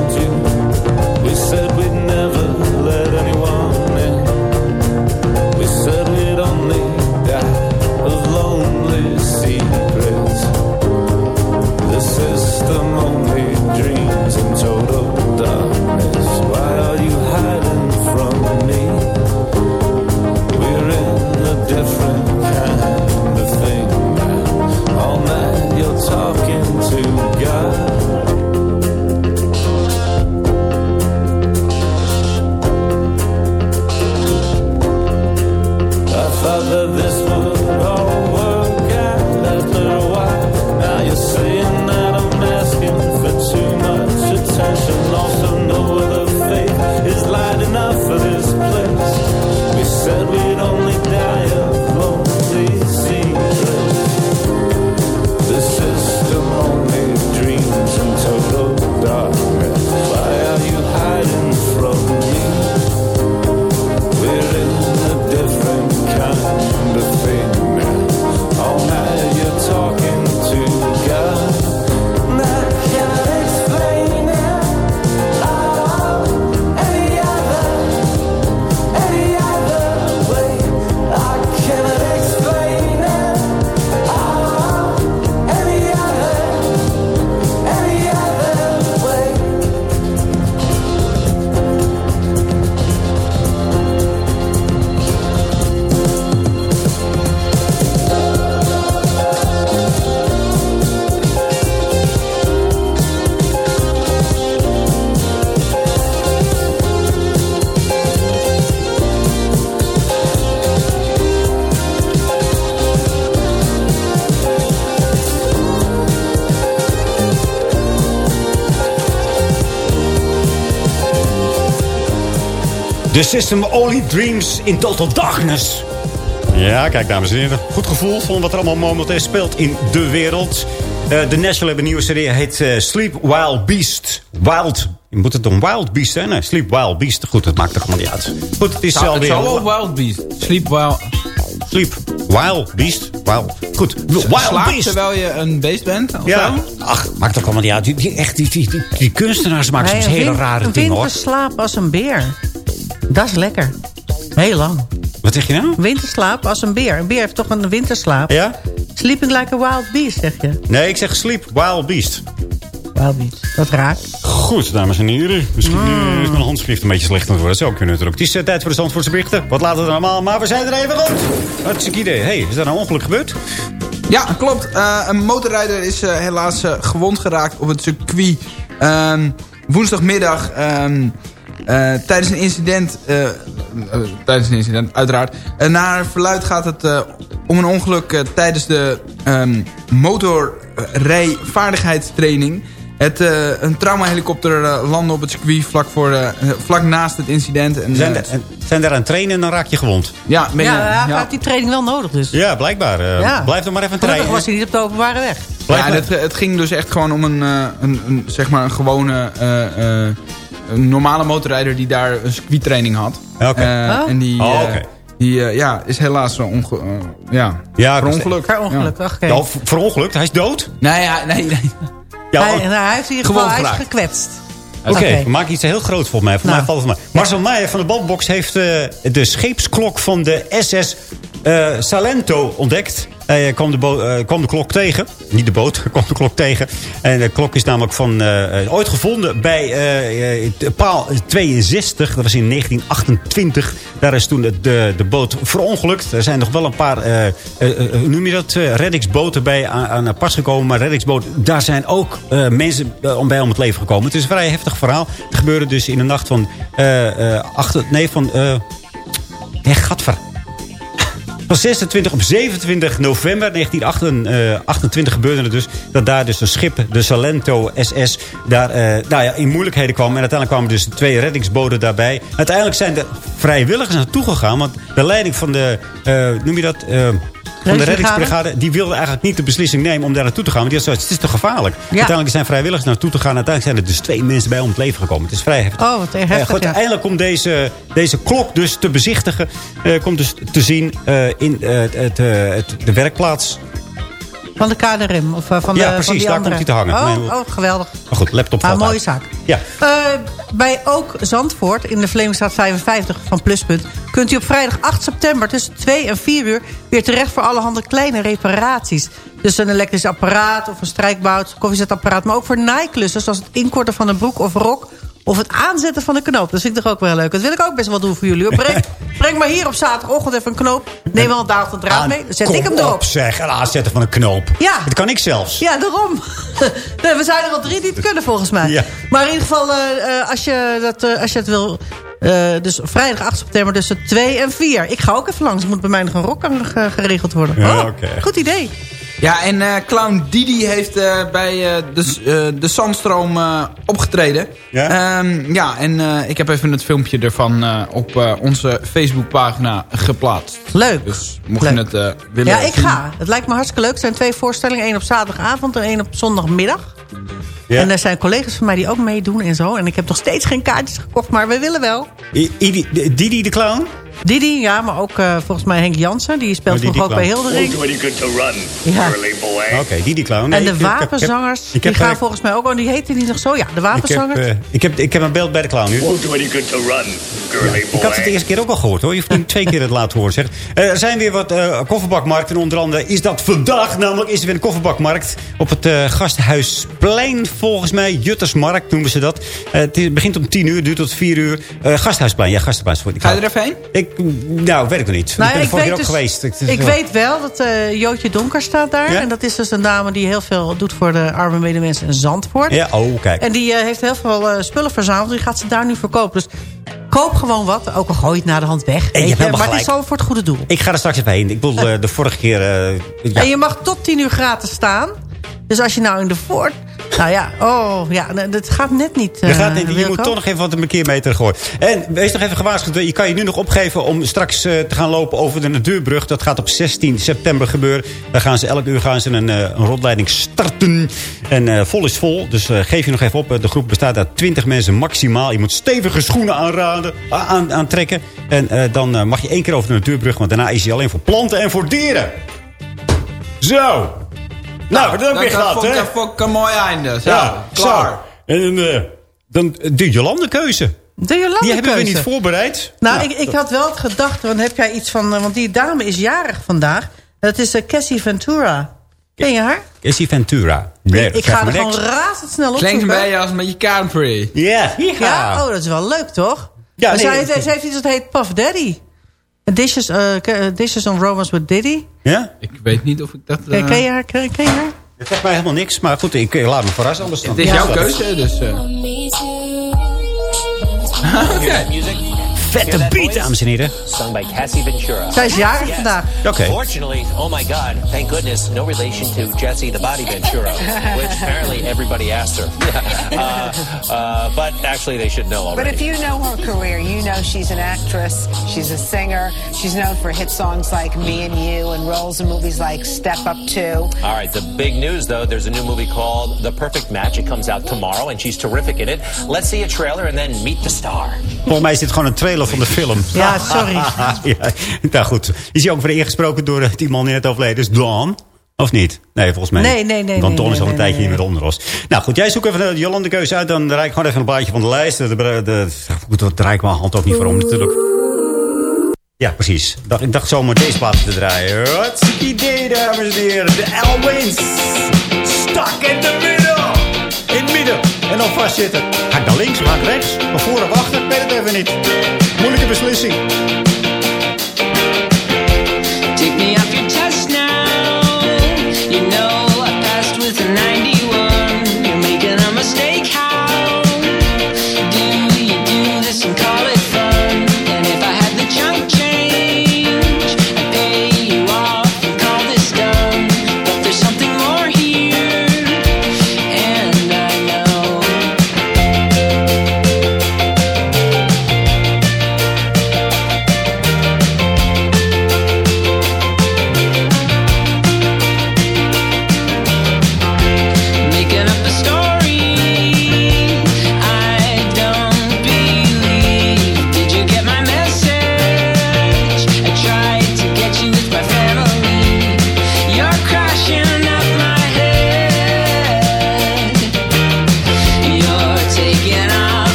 S12: The System Only Dreams in Total Darkness.
S5: Ja, kijk dames en heren. Goed gevoel van wat er allemaal momenteel speelt in de wereld. Eh, de National hebben een nieuwe serie. heet eh, Sleep Wild Beast. Wild. Moet het een Wild Beast zijn? Nee, Sleep Wild Beast. Goed, dat maakt er gewoon niet uit. Goed, het is
S7: Nou, het
S5: alweer...
S7: wel Wild Beast. Sleep Wild.
S5: Sleep Wild Beast. Wild. Goed. Wild
S7: Slaap
S5: Beast.
S7: terwijl je een beest bent? Of
S5: Ja,
S7: zo?
S5: ach, maakt ook allemaal niet uit. Die, die, echt, die, die, die, die kunstenaars maken
S6: Nee,
S5: soms
S6: een
S5: hele rare
S6: een
S5: dingen, hoor.
S6: winterslaap als een beer. Dat is lekker. Heel lang.
S5: Wat zeg je nou?
S6: Winterslaap als een beer. Een beer heeft toch een winterslaap?
S5: Ja?
S6: Sleeping like a wild beast, zeg je.
S5: Nee, ik zeg Sleep Wild Beast.
S6: Wild beast. Dat raakt.
S5: Goed, dames en heren. Misschien eh, is mijn handschrift een beetje slecht aan het worden. Dat zou kunnen natuurlijk. Het is eh, tijd voor de Zandvoortse berichten. Wat later dan allemaal, maar we zijn er even rond. Hartstikke idee. hey, is er een ongeluk gebeurd?
S7: Ja, klopt. Eh, een motorrijder is eh, helaas gewond geraakt op het circuit. Ehm, woensdagmiddag ehm, eh, tijdens een incident... eh, eh, tijdens een incident, uiteraard. Uh, naar verluid gaat het eh, om een ongeluk eh, tijdens de ehm, motorrijvaardigheidstraining. Het, eh, een traumahelikopter eh, landde op het circuit vlak, voor, eh, vlak naast het incident. En,
S5: Zijn,
S7: eh,
S5: er, en- zijn er aan het trainen en dan raak je gewond?
S7: ja, ben je,
S6: Ja,
S7: ja.
S6: had die training wel nodig dus.
S5: Ja, blijkbaar. eh,
S6: Ja.
S5: Blijf er maar even
S6: Gelukkig
S5: trainen.
S6: was hij niet op de openbare weg.
S5: Blijf
S7: ja, het, het ging dus echt gewoon om een, eh, een, een, zeg maar een gewone eh, eh, een normale motorrijder die daar een circuittraining had.
S5: Oké.
S7: Eh,
S6: Oh.
S7: En die,
S5: Oh,
S7: eh, die eh, ja, is helaas zo onge eh, ja,
S5: Ja, ik
S7: per
S5: was-
S7: ongeluk.
S6: Per ongeluk, oké.
S5: Ja, ver- verongelukt, hij is dood?
S7: Nee, ja, nee, nee.
S5: Ja,
S6: hij, nou, hij heeft
S7: Gewond
S6: geval hij is gekwetst.
S5: Oké, we maken iets heel groot volgens mij. Voor
S6: Nou.
S5: mij valt het maar. Marcel Meijer van de Bandbox heeft eh, de scheepsklok van de SS eh, Salento ontdekt. Hij kwam de, eh, de klok tegen. Niet de boot, *laughs* kwam de klok tegen. En de klok is namelijk van, eh, eh, ooit gevonden bij eh, eh, paal 62. Dat was in 1928. Daar is toen de, de, boot verongelukt. Er zijn nog wel een paar, eh, eh, eh, hoe noem je dat, eh, reddingsboten bij aan, aan pas gekomen. Maar reddingsboten, daar zijn ook eh, mensen eh, om bij om het leven gekomen. Het is een vrij heftig verhaal. Het gebeurde dus in de nacht van, eh, eh, achter, nee, van, eh, nee, gadver. Van 26 op 27 november 1928 gebeurde het dus... dat daar dus een schip, de Salento SS... daar eh, nou ja, in moeilijkheden kwam. En uiteindelijk kwamen dus twee reddingsboten daarbij. Uiteindelijk zijn er vrijwilligers naartoe gegaan. Want de leiding van de... eh, noem je dat... van de reddingsbrigade, die wilde eigenlijk niet de beslissing nemen om daar naartoe te gaan. Want die had zoiets, het is te gevaarlijk. Uiteindelijk zijn vrijwilligers naartoe te gaan. Uiteindelijk zijn er dus twee mensen bij om het leven gekomen. Het is vrij heftig.
S6: Oh, wat
S5: Eh,
S6: heftig,
S5: goed,
S6: ja.
S5: Uiteindelijk komt deze, deze klok dus te bezichtigen. eh, komt dus te zien eh, in het, de werkplaats
S6: Van de KNRM. Of van de,
S5: Ja,
S6: van
S5: precies,
S6: die
S5: daar
S6: andere.
S5: komt hij te hangen.
S6: Oh, oh geweldig.
S5: Maar goed, laptop
S6: Ah,
S5: valt
S6: mooie
S5: uit.
S6: zaak.
S5: Ja.
S6: Bij ook Zandvoort in de Vlemingstraat 55 van Pluspunt... kunt u op vrijdag 8 september tussen 2 en 4 uur... weer terecht voor allerhande kleine reparaties. Dus een elektrisch apparaat of een strijkbout, koffiezetapparaat... maar ook voor naaiklussen zoals het inkorten van een broek of rok... of het aanzetten van de knoop. Dat vind ik toch ook wel leuk. Dat wil ik ook best wel doen voor jullie. Breng, *laughs* breng maar hier op zaterdagochtend even een knoop. Neem wel een daad draad mee. Dan zet ik hem erop.
S5: op zeg, een aanzetten van een knoop.
S6: Ja.
S5: Dat kan ik zelfs.
S6: Ja, daarom. *laughs* Nee, we zijn er al drie die het kunnen volgens mij.
S5: Ja.
S6: Maar in ieder geval, eh, eh, als, je dat, eh, als je het wil... eh, dus vrijdag 8 september tussen 2 en 4. Ik ga ook even langs. Er moet bij mij nog een rok aan ge- geregeld worden.
S5: Ja,
S6: Oh. Goed idee.
S7: Ja, en eh, Clown Didi heeft eh, bij eh, de, eh, de Zandstroom eh, opgetreden.
S5: Ja?
S7: Ehm, ja, en eh, ik heb even het filmpje ervan eh, op eh, onze Facebookpagina geplaatst.
S6: Leuk.
S7: Dus mocht je het eh, willen
S6: Ja, ik
S7: zien.
S6: ga. Het lijkt me hartstikke leuk. Er zijn twee voorstellingen. één op zaterdagavond en één op zondagmiddag.
S5: Ja.
S6: En er zijn collega's van mij die ook meedoen en zo. En ik heb nog steeds geen kaartjes gekocht, maar we willen wel.
S5: I- Didi de clown?
S6: Didi, ja, maar ook eh, volgens mij Henk Jansen. Die speelt
S5: Oh, Didi
S6: vroeger ook bij. Hildering.
S13: good to run,
S6: Ja.
S5: Oké, Didi clown.
S6: En de
S5: ik- ik heb-
S6: wapenzangers, die gaan
S5: ik-
S6: volgens mij ook... Oh, die heette die nog zo? Ja, de
S5: Ik heb,
S6: wapenzangers.
S5: eh, ik, heb, ik heb een beeld bij de clown nu.
S13: Run,
S5: Ik had het de eerste keer ook al gehoord hoor. Je hoeft niet twee keer het laten horen. Zeg. Eh, er zijn weer wat eh, kofferbakmarkten. Onder andere is dat vandaag. Namelijk is er weer een kofferbakmarkt. Op het eh, Gasthuisplein volgens mij. Juttersmarkt noemen ze dat. Het begint om 10 uur. Duurt tot 4 uur. Eh, Gasthuisplein. Ja, Gasthuisplein. Ik
S7: Ga je er even heen?
S5: Ik, nou, weet ik nog niet.
S6: Nou,
S5: ik ben er
S6: ik
S5: vorige keer ook
S6: dus-
S5: geweest. Ik,
S6: Ik weet wel dat eh, Jootje Donker staat daar.
S5: Ja?
S6: En dat is dus een dame die heel veel doet voor de arme medemensen in Zandvoort.
S5: Ja, oh, kijk.
S6: En die eh, heeft heel veel eh, spullen verzameld. Die gaat ze daar nu verkopen. Dus koop gewoon wat. Ook al gooi je het na de hand weg.
S5: je
S6: weet Maar het is zo voor het goede doel.
S5: Ik ga er straks even heen. Ik bedoel, *laughs* eh, de vorige keer... ja.
S6: En je mag tot 10 uur gratis staan. Dus als je nou in de voort... Nou ja, oh, ja, nee, dat gaat net niet.
S5: Je,
S6: eh,
S5: gaat niet, je moet toch nog even wat een keermeter gooien. En wees nog even gewaarschuwd. Je kan je nu nog opgeven om straks eh, te gaan lopen over de natuurbrug. Dat gaat op 16 september gebeuren. Daar gaan ze elk uur gaan ze een, eh, een rondleiding starten. En eh, vol is vol. Dus eh, geef je nog even op. De groep bestaat uit 20 mensen maximaal. Je moet stevige schoenen aanraden, aan, aantrekken. En eh, dan eh, mag je één keer over de natuurbrug. Want daarna is hij alleen voor planten en voor dieren. Zo. Nou, dat heb ik weer gehad,
S7: vond ik
S5: hè?
S7: een mooi einde. Zo,
S5: Ja,
S7: klaar.
S5: Zo. En eh, dan de Jolande-keuze.
S6: De Jolande
S5: Die hebben we niet voorbereid.
S6: Nou, ik, ik had wel het gedacht, want heb jij iets van... eh, Want die dame is jarig vandaag. Dat is uh, Cassie Ventura. Ken je haar?
S5: Cassie Ventura. Nee,
S6: ik
S5: dat
S6: ga er gewoon razendsnel op
S7: Klinkt een beetje als met je country.
S5: Ja, ja.
S6: Ja, oh, dat is wel leuk, toch?
S5: Ja, nee,
S6: zij, zij heeft iets dat heet Puff Daddy. Dishes, eh, eh, dishes on Romance with Diddy.
S5: Ja?
S7: Ik weet niet of ik dat...
S6: Eh, ken je haar? Ken, ken je haar?
S5: Het zegt mij helemaal niks. Maar goed, ik eh, laat me verrassen. Anders dan.
S7: Het is jouw keuze, dus... eh. *laughs* Oké.
S5: Vette beat, dames en heren.
S14: Sung by Cassie Ventura.
S6: Zij is jarig
S14: Yes.
S6: vandaag.
S5: Oké.
S14: Fortunately, oh my God, thank goodness, no relation to Jesse the Body Ventura, *laughs* which apparently everybody asked her. *laughs* uh, uh, but actually, they should know already.
S15: But if you know her career, you know she's an actress, she's a singer, she's known for hit songs like Me and You and roles in movies like Step Up 2.
S14: All right, the big news though, there's a new movie called The Perfect Match. It comes out tomorrow, and she's terrific in it. Let's see a trailer and then meet the star.
S5: Volgens mij is dit gewoon een trailer van de film.
S6: Ja, sorry. *laughs*
S5: ja, nou goed. Is hij ook weer ingesproken door eh, die man die net overleden is? Dawn? Of niet? Nee, volgens mij
S6: Nee, nee, nee,
S5: Want
S6: nee,
S5: Dawn is al
S6: nee,
S5: een tijdje
S6: nee,
S5: niet meer onder ons. Nou goed, jij zoekt even de Jolande keuze uit. Dan draai ik gewoon even een blaadje van de lijst. De, de, de, goed, dat draai ik mijn hand ook niet voor om natuurlijk. Ja, precies. Dacht- Ik dacht zomaar deze plaat te draaien. Hartstikke idee, dames en heren. De Elwins. Stuck in the middle. En dan vastzitten. Ga ik naar links, ga ik rechts? Naar voren of achter? Ik weet het even niet. Moeilijke beslissing.
S10: Take me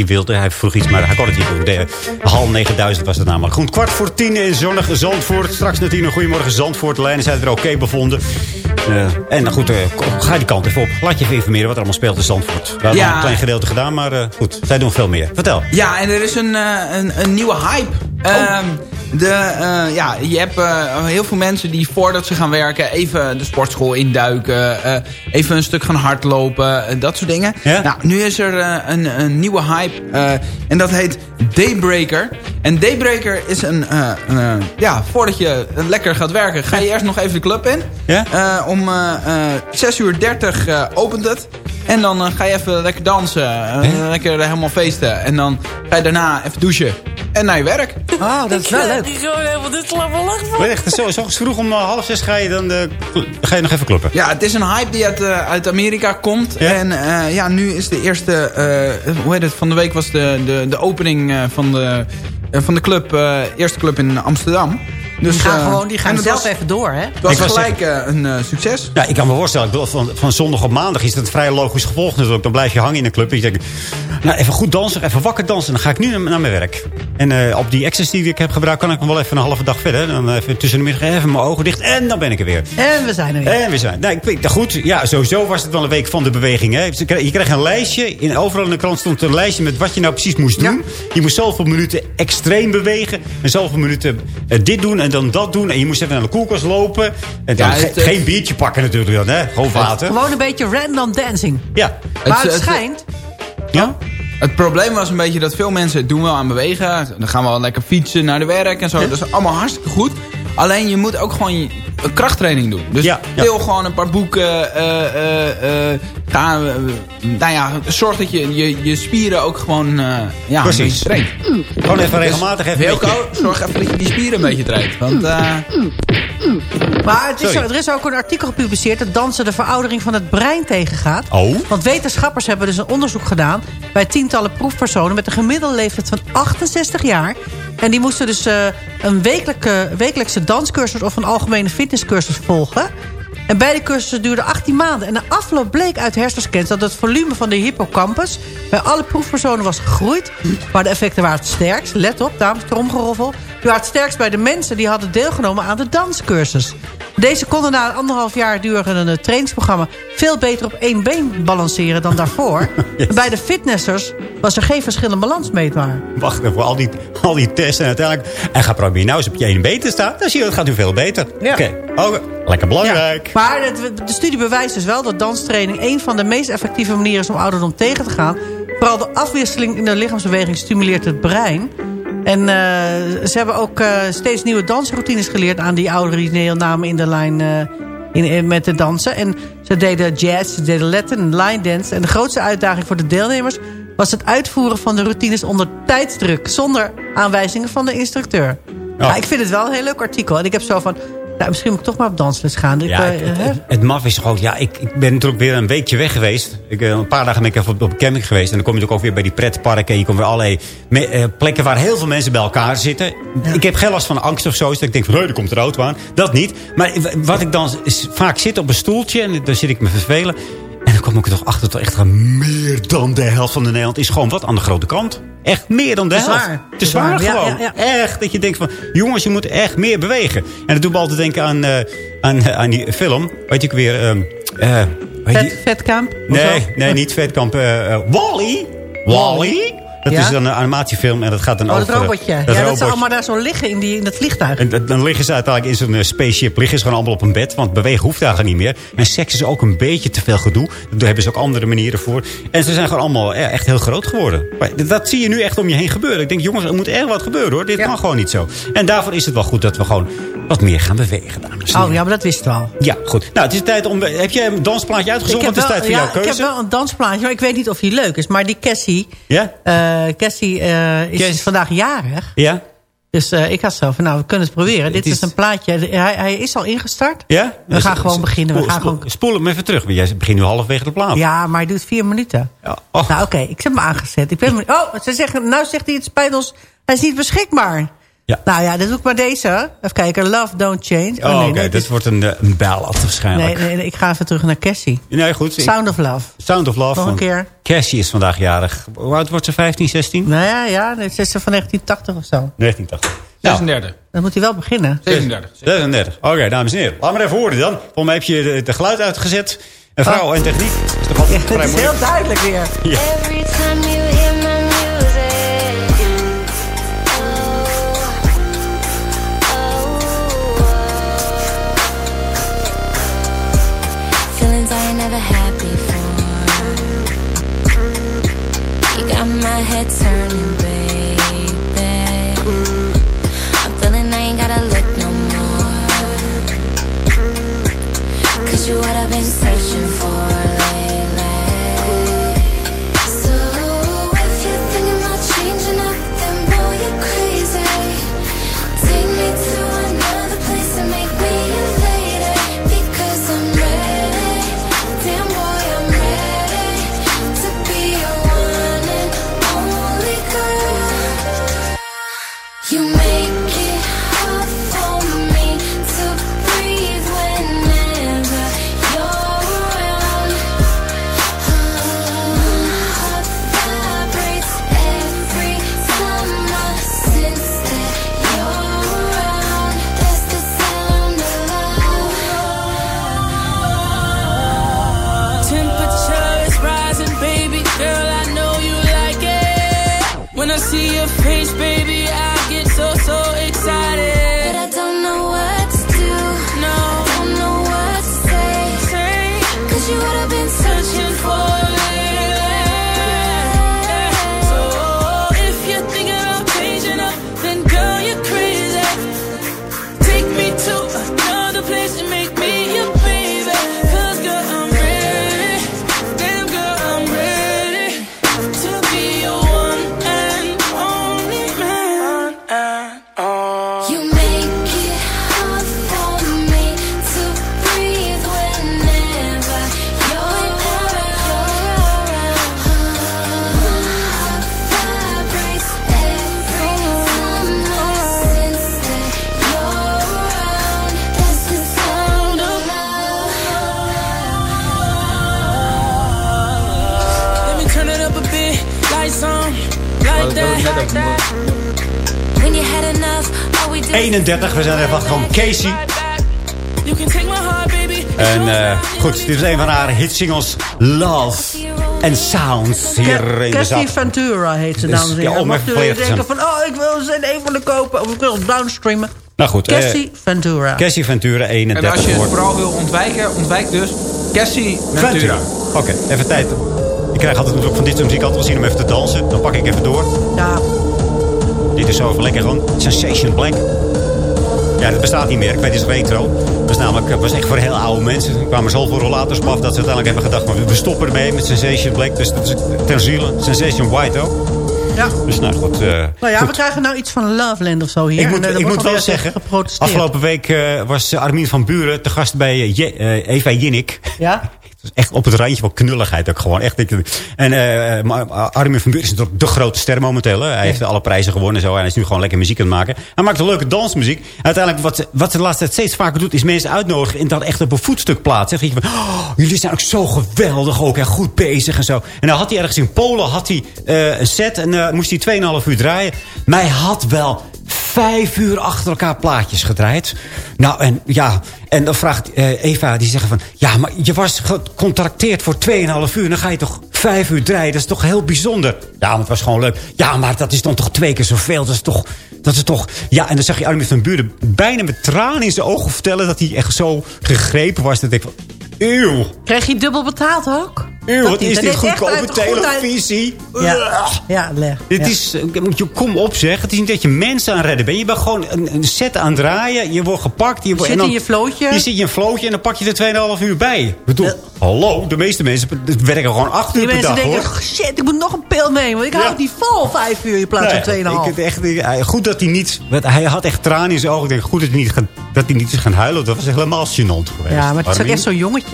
S5: hij wilde. Hij vroeg iets, maar hij kon het niet doen. De, hal 9000 was het namelijk. Goed, kwart voor tien in zonnige Zandvoort. Straks na tien een goedemorgen Zandvoort. De lijnen zijn er oké bevonden. Eh, en nou goed, eh, ga die kant even op. Laat je even informeren wat er allemaal speelt in Zandvoort. We hebben
S7: Ja.
S5: een klein gedeelte gedaan, maar eh, goed. Zij doen veel meer. Vertel.
S7: Ja, en er is een, een, een nieuwe hype. Ehm, de, eh, ja, je hebt eh, heel veel mensen die voordat ze gaan werken... even de sportschool induiken. eh, even een stuk gaan hardlopen. dat soort dingen. Nou, nu is er een, een nieuwe hype. en dat heet Daybreaker. En Daybreaker is een... ja, voordat je lekker gaat werken... ga je eerst nog even de club in.
S5: Ja?
S7: Om eh, eh, 6 uur 30 eh, opent het. En dan ga je even lekker dansen. lekker helemaal feesten. En dan ga je daarna even douchen. En naar je werk.
S6: Oh, dat is wel leuk.
S10: Die gewoon helemaal dit van.
S5: Echt, zo, zo vroeg om eh, half zes ga je dan eh, ga je nog even kloppen.
S7: Ja, het is een hype die uit, eh, uit Amerika komt. En eh, ja, nu is de eerste... eh, hoe heet het? Van de week was de, de, de opening eh, van, de, eh, van de club. eh, eerste club in Amsterdam. Dus,
S6: die gaan,
S7: eh,
S6: gewoon, die gaan zelf
S7: was-
S6: even door, hè?
S7: Het was gelijk eh, een eh, succes.
S5: Ja, ik kan me voorstellen. Ik bedoel, van, van zondag op maandag is dat een vrij logisch gevolg natuurlijk. Dan blijf je hangen in een club. En je denkt, nou, even goed dansen, even wakker dansen. Dan ga ik nu naar, naar mijn werk. En eh, op die ecstasy die ik heb gebruikt... kan ik nog wel even een halve dag verder. Dan even tussen de middag even mijn ogen dicht. En dan ben ik er weer.
S6: En we zijn er weer.
S5: En we zijn. Nou, ik nou goed, ja, sowieso was het wel een week van de beweging. Hè. Je kreeg- een lijstje. In, overal in de krant stond een lijstje met wat je nou precies moest doen. Je moest zoveel minuten extreem bewegen. En zoveel minuten dit doen en dan dat doen. En je moest even naar de koelkast lopen. En dan
S7: Ja,
S5: ge-
S7: het, eh,
S5: geen biertje pakken natuurlijk dan, hè. Gewoon water.
S6: Gewoon een beetje random dancing.
S5: Ja.
S6: Maar het
S7: het-
S6: schijnt...
S5: Ja?
S7: Het probleem was een beetje dat veel mensen doen wel aan bewegen. Dan gaan we wel lekker fietsen naar de werk en zo. Dat is allemaal hartstikke goed. Alleen je moet ook gewoon je- een krachttraining doen. Dus
S5: Ja,
S7: gewoon een paar boeken. eh, eh, eh, ga, eh, nou ja, zorg dat je je, je spieren ook gewoon eh ja,
S5: Precies.
S7: een beetje traint.
S5: Gewoon even regelmatig even
S7: Heel koud, zorg even dat je die spieren een beetje traint. Want eh,
S6: Maar het is zo, er is ook een artikel gepubliceerd... dat dansen de veroudering van het brein tegengaat.
S5: Oh.
S6: Want wetenschappers hebben dus een onderzoek gedaan... bij tientallen proefpersonen met een gemiddelde leeftijd van 68 jaar. En die moesten dus eh, een wekelijke, wekelijkse danscursus... of een algemene fitnesscursus volgen. En beide cursussen duurden 18 maanden. En de afloop bleek uit hersenscans dat het volume van de hippocampus... bij alle proefpersonen was gegroeid. Maar de effecten waren het sterkst. Let op, dames, tromgeroffel. Die het sterkst bij de mensen die hadden deelgenomen aan de danscursus. Deze konden na een anderhalf jaar durende trainingsprogramma... veel beter op één been balanceren dan daarvoor. *laughs* Bij de fitnessers was er geen verschil in balans meetbaar.
S5: Wacht even, al die, al die testen en uiteindelijk... En ga proberen nou eens op je één been te staan. Dan zie je, dat gaat nu veel beter.
S6: Ja.
S5: Oké, Oké. lekker belangrijk.
S6: Maar het- de studie bewijst dus wel dat danstraining... een van de meest effectieve manieren is om ouderdom tegen te gaan. Vooral de afwisseling in de lichaamsbeweging stimuleert het brein. En eh, ze hebben ook eh, steeds nieuwe dansroutines geleerd... aan die ouderen die deelnamen in de lijn eh, in, in- met de dansen. En ze deden jazz, ze deden Latin en line dance. En de grootste uitdaging voor de deelnemers... was het uitvoeren van de routines onder tijdsdruk... zonder aanwijzingen van de instructeur. Ja. ik vind het wel een heel leuk artikel. En ik heb zo van... Nou, misschien moet ik toch maar op dansles gaan. Ik,
S5: Ja,
S6: eh,
S5: het,
S6: hè?
S5: het, het maf is gewoon... Ja, ik, ik ben natuurlijk weer een weekje weg geweest. Ik, eh, een paar dagen ben ik even op, op camping geweest. En dan kom je natuurlijk ook weer bij die pretparken. En je komt weer allerlei me- eh, plekken waar heel veel mensen bij elkaar zitten. Ik heb geen last van angst of zo. Dus dat ik denk van, hé, er komt een auto aan. Dat niet. Maar wat ik dan is, vaak zit op een stoeltje. En dan zit ik me vervelen. En dan kom ik er toch achter dat echt meer dan de helft van de Nederland is gewoon wat aan de grote kant. Echt meer dan de
S6: Te
S5: helft.
S6: zwaar.
S5: Te
S6: Te
S5: zwaar
S6: zwaar, ja,
S5: gewoon.
S6: ja,
S5: Echt. Dat je denkt van, jongens, je moet echt meer bewegen. En dat doet me altijd denken aan, eh, aan, aan die film. Weet je ook weer... ehm eh,
S6: Vet, vetkamp?
S5: Nee, nee, niet Vetkamp. eh eh, Wally. Wally. Dat
S6: Ja?
S5: is dan een animatiefilm en dat gaat dan
S6: Oh,
S5: over...
S6: dat robotje.
S5: dat
S6: ja, dat ze allemaal daar zo liggen in, die, in dat vliegtuig.
S5: En dan- dan liggen ze uiteindelijk in zo'n eh, spaceship. Liggen ze gewoon allemaal op een bed. Want bewegen hoeft daar niet meer. En seks is ook een beetje te veel gedoe. Daar hebben ze ook andere manieren voor. En ze zijn gewoon allemaal ja, echt heel groot geworden. Maar dat zie je nu echt om je heen gebeuren. Ik denk, jongens, er moet echt wat gebeuren hoor. Dit kan gewoon niet zo. En daarvoor is het wel goed dat we gewoon wat meer gaan bewegen. Dames en
S6: Oh ja, maar dat wist je wel.
S5: Ja, goed. Nou, het is tijd om... Heb je een dansplaatje uitgezocht? Het is tijd voor
S6: ja,
S5: jouw keuze.
S6: ik heb wel een dansplaatje, maar ik weet niet of die leuk is. Maar die Cassie,
S5: Ja?
S6: eh, Cassie eh, is vandaag jarig.
S5: Ja?
S6: Dus eh, ik had zo van, nou, we kunnen het proberen. Dit
S5: is-
S6: is... een plaatje. Hij, hij is al ingestart.
S5: Ja?
S6: We gaan gewoon beginnen. We
S5: Spoel,
S6: gaan
S5: spoel-
S6: gewoon...
S5: spoel hem even terug. want Jij begint nu halverwege de plaat.
S6: Ja, maar hij doet vier minuten.
S5: oh.
S6: Nou, oké, ik heb hem aangezet. Ik ben... Oh, ze zeggen, nou zegt hij, het spijt ons, hij is niet beschikbaar. Nou ja, dan doe ik maar deze. Even kijken. Love Don't Change.
S5: Oh,
S6: nee,
S5: oké.
S6: nee,
S5: Dit wordt een, eh, een ballad waarschijnlijk.
S6: nee, nee, ik ga even terug naar Cassie.
S5: Nee, goed. ik-
S6: Sound of Love.
S5: Sound of Love.
S6: Nog een keer.
S5: Cassie is vandaag jarig. Hoe oud wordt ze? 15, 16?
S6: Nou ja, ja het is van 1980 of zo.
S5: 1980.
S7: 36.
S6: Dan moet hij wel beginnen.
S7: 37.
S5: 36. Oké, dames en heren. Laat maar even horen dan. Volgens mij heb je de, de geluid uitgezet. Een vrouw en techniek. is toch altijd
S6: Het
S5: vrij
S6: is
S5: moeilijk.
S6: heel duidelijk weer.
S5: Ja.
S10: head turned 30. We
S5: zijn even achter van Casey. En eh, goed, dit is een van haar hitsingles. Love and Sounds hier in de zaal.
S6: Ventura heet ze dames en heren.
S5: Ja,
S6: Mocht
S5: jullie
S6: denken van, oh, ik wil ze in een van de kopen. Of ik wil downstreamen.
S5: Nou goed. Eh,
S6: Cassie Ventura.
S5: Cassie Ventura, 31 En
S7: als je het vooral wil ontwijken, ontwijk dus Cassie Ventura.
S5: Oké, even tijd. Ik krijg altijd natuurlijk van dit soort muziek altijd wel zien om even te dansen. Dan pak ik even door.
S6: Ja.
S5: Dit is zo even lekker gewoon. Sensation Blank. Ja, dat bestaat niet meer. Ik weet, het is retro. Dat namelijk, was echt voor heel oude mensen. Er kwamen zoveel rollators op af dat ze uiteindelijk hebben gedacht... Maar we stoppen ermee met Sensation Black. Dus dat is ten ziele. Sensation White ook.
S6: ja.
S5: Dus nou goed. eh,
S6: Nou ja,
S5: goed.
S6: we krijgen nou iets van Loveland of zo hier.
S5: Ik
S6: En,
S5: moet,
S6: eh, er
S5: ik moet wel zeggen, afgelopen week eh, was Armin van Buren te gast bij eh, eh, Eva Jinnik.
S6: Ja? *laughs*
S5: Was echt op het randje van knulligheid ook gewoon. Echt, ik, en eh, maar Armin van Buren is natuurlijk de grote ster momenteel. Hè. Hij heeft alle prijzen gewonnen en zo. En hij is nu gewoon lekker muziek aan het maken. Hij maakt een leuke dansmuziek. Uiteindelijk, wat, wat de laatste tijd steeds vaker doet... is mensen uitnodigen en dat echt op een voetstuk plaatsen. Zeg je van, oh, jullie zijn ook zo geweldig ook. En goed bezig en zo. En dan had hij ergens in Polen had hij, eh, een set. En eh, moest hij 2,5 uur draaien. Maar hij had wel vijf uur achter elkaar plaatjes gedraaid. Nou, en ja, en dan vraagt eh, Eva, die zegt van... Ja, maar je was gecontracteerd voor 2,5 uur. Dan ga je toch vijf uur draaien. Dat is toch heel bijzonder. Ja, het was gewoon leuk. Ja, maar dat is dan toch twee keer zoveel. Dat is toch... Dat is toch... Ja, en dan zag je Armin van Buren bijna met tranen in zijn ogen vertellen... dat hij echt zo gegrepen was. Dat ik. Eeuw.
S6: Krijg je dubbel betaald ook?
S5: Eeuw, wat is dit goedkope
S6: uit- goed
S5: televisie.
S6: Ja, ja, leg.
S5: Dit
S6: ja.
S5: is, eh, je, kom op zeg. Het is niet dat je mensen aan het redden bent. Je bent gewoon een, een set aan het draaien. Je wordt gepakt. Je,
S6: zit
S5: dan,
S6: in je vlootje.
S5: Je zit in een vlootje en dan pak je er 2,5 uur bij. Ik bedoel, hallo. De meeste mensen werken gewoon 8 uur
S6: Die
S5: per
S6: mensen
S5: dag
S6: denken,
S5: hoor.
S6: shit, ik moet nog een pil nemen. Want ik hou
S5: Ja.
S6: niet vol vijf uur in plaats van
S5: Nee, het echt, eh, goed dat hij niet... Hij had echt tranen in zijn ogen. Ik denk, goed dat hij niet, dat hij niet is gaan huilen. Dat was echt helemaal gênant geweest.
S6: Ja, maar het is ook echt zo'n jongetje.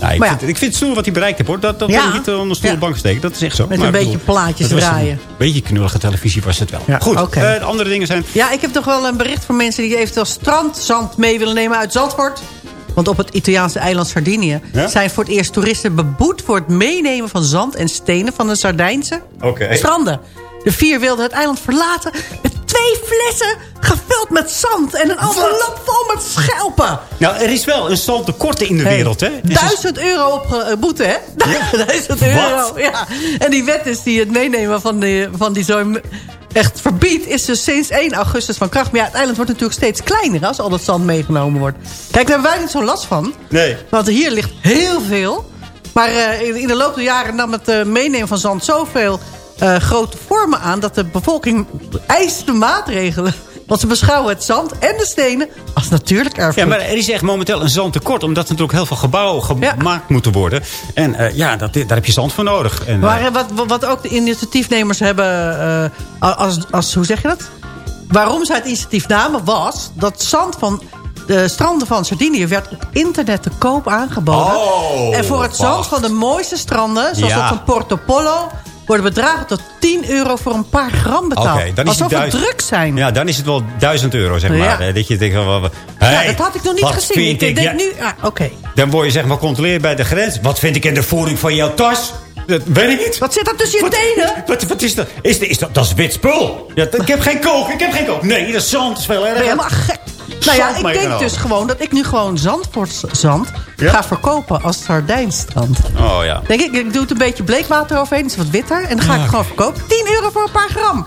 S5: Nou, ik,
S6: Maar ja.
S5: vind, ik vind het stoer wat hij bereikt heeft, hoor. Dat, dat
S6: Ja.
S5: niet eh, onder stoel bank steken. Dat is echt zo.
S6: Met
S5: Maar
S6: een beetje
S5: bedoel,
S6: plaatjes draaien.
S5: Een beetje knullige televisie was het wel.
S6: Ja,
S5: Goed,
S6: oké.
S5: eh, de andere dingen zijn...
S6: Ja, ik heb toch wel een bericht voor mensen die eventueel strandzand mee willen nemen uit Zandvoort. Want op het Italiaanse eiland Sardinië
S5: Ja?
S6: zijn voor het eerst toeristen beboet voor het meenemen van zand en stenen van de Sardijnse stranden. De vier wilden het eiland verlaten twee flessen gevuld met zand en een envelop vol met schelpen.
S5: Nou, er is wel een zandtekort in de
S6: Hey,
S5: wereld, hè? Dus
S6: Duizend euro op eh, boete, hè? *laughs* Duizend euro, ja. En die wet is die het meenemen van die, van die zo'n echt verbiedt... is dus sinds 1 augustus van kracht. Maar ja, het eiland wordt natuurlijk steeds kleiner... als al dat zand meegenomen wordt. Kijk, daar hebben wij niet zo last van.
S5: Nee.
S6: Want hier ligt heel veel. Maar eh, in, in de loop der jaren nam het eh, meenemen van zand zoveel eh, grote vormen aan... dat de bevolking eist de maatregelen. Want ze beschouwen het zand en de stenen als natuurlijk erfgoed.
S5: Ja, maar er is echt momenteel een zandtekort. Omdat er natuurlijk heel veel gebouwen gemaakt moeten worden. En eh, ja, dat, daar heb je zand voor nodig. En, eh,
S6: Maar wat, wat- ook de initiatiefnemers hebben... als, als, hoe zeg je dat? Waarom ze het initiatief namen was... dat zand van de stranden van Sardinië... werd op internet te koop aangeboden.
S5: Oh,
S6: en voor het zand van de mooiste stranden... zoals
S5: Ja.
S6: dat van Porto Polo... worden bedragen tot 10 euro voor een paar gram betaald.
S5: Oké, dan is
S6: Alsof
S5: het
S6: druk zijn.
S5: Ja, dan is het wel duizend euro, zeg maar.
S6: Ja.
S5: Dat je denkt van... wel-
S6: Ja,
S5: Hey,
S6: dat had ik nog niet gezien. Ik
S5: ik-
S6: denk
S5: ja,
S6: nu... Ah, Oké.
S5: Dan word je zeg maar gecontroleerd bij de grens. Wat vind ik in de voering van jouw tas? Dat weet ik niet.
S6: Wat zit er tussen je
S5: Wat-
S6: tenen? *laughs*
S5: Wat, wat is dat? Is, is dat? Dat is wit spul. Ja, dat- ik heb geen kook, ik heb geen kook. Nee, dat is zand. Dat is veel
S6: Ben je
S5: erger.
S6: helemaal gek? Nou ja, ik denk dus gewoon dat ik nu gewoon Zandvoortszand
S5: Ja?
S6: ga verkopen als Sardijnstrand.
S5: Oh ja.
S6: Denk ik, ik doe het een beetje bleekwater overheen, is wat witter. En dan ga ik het gewoon verkopen. 10 euro voor een paar gram.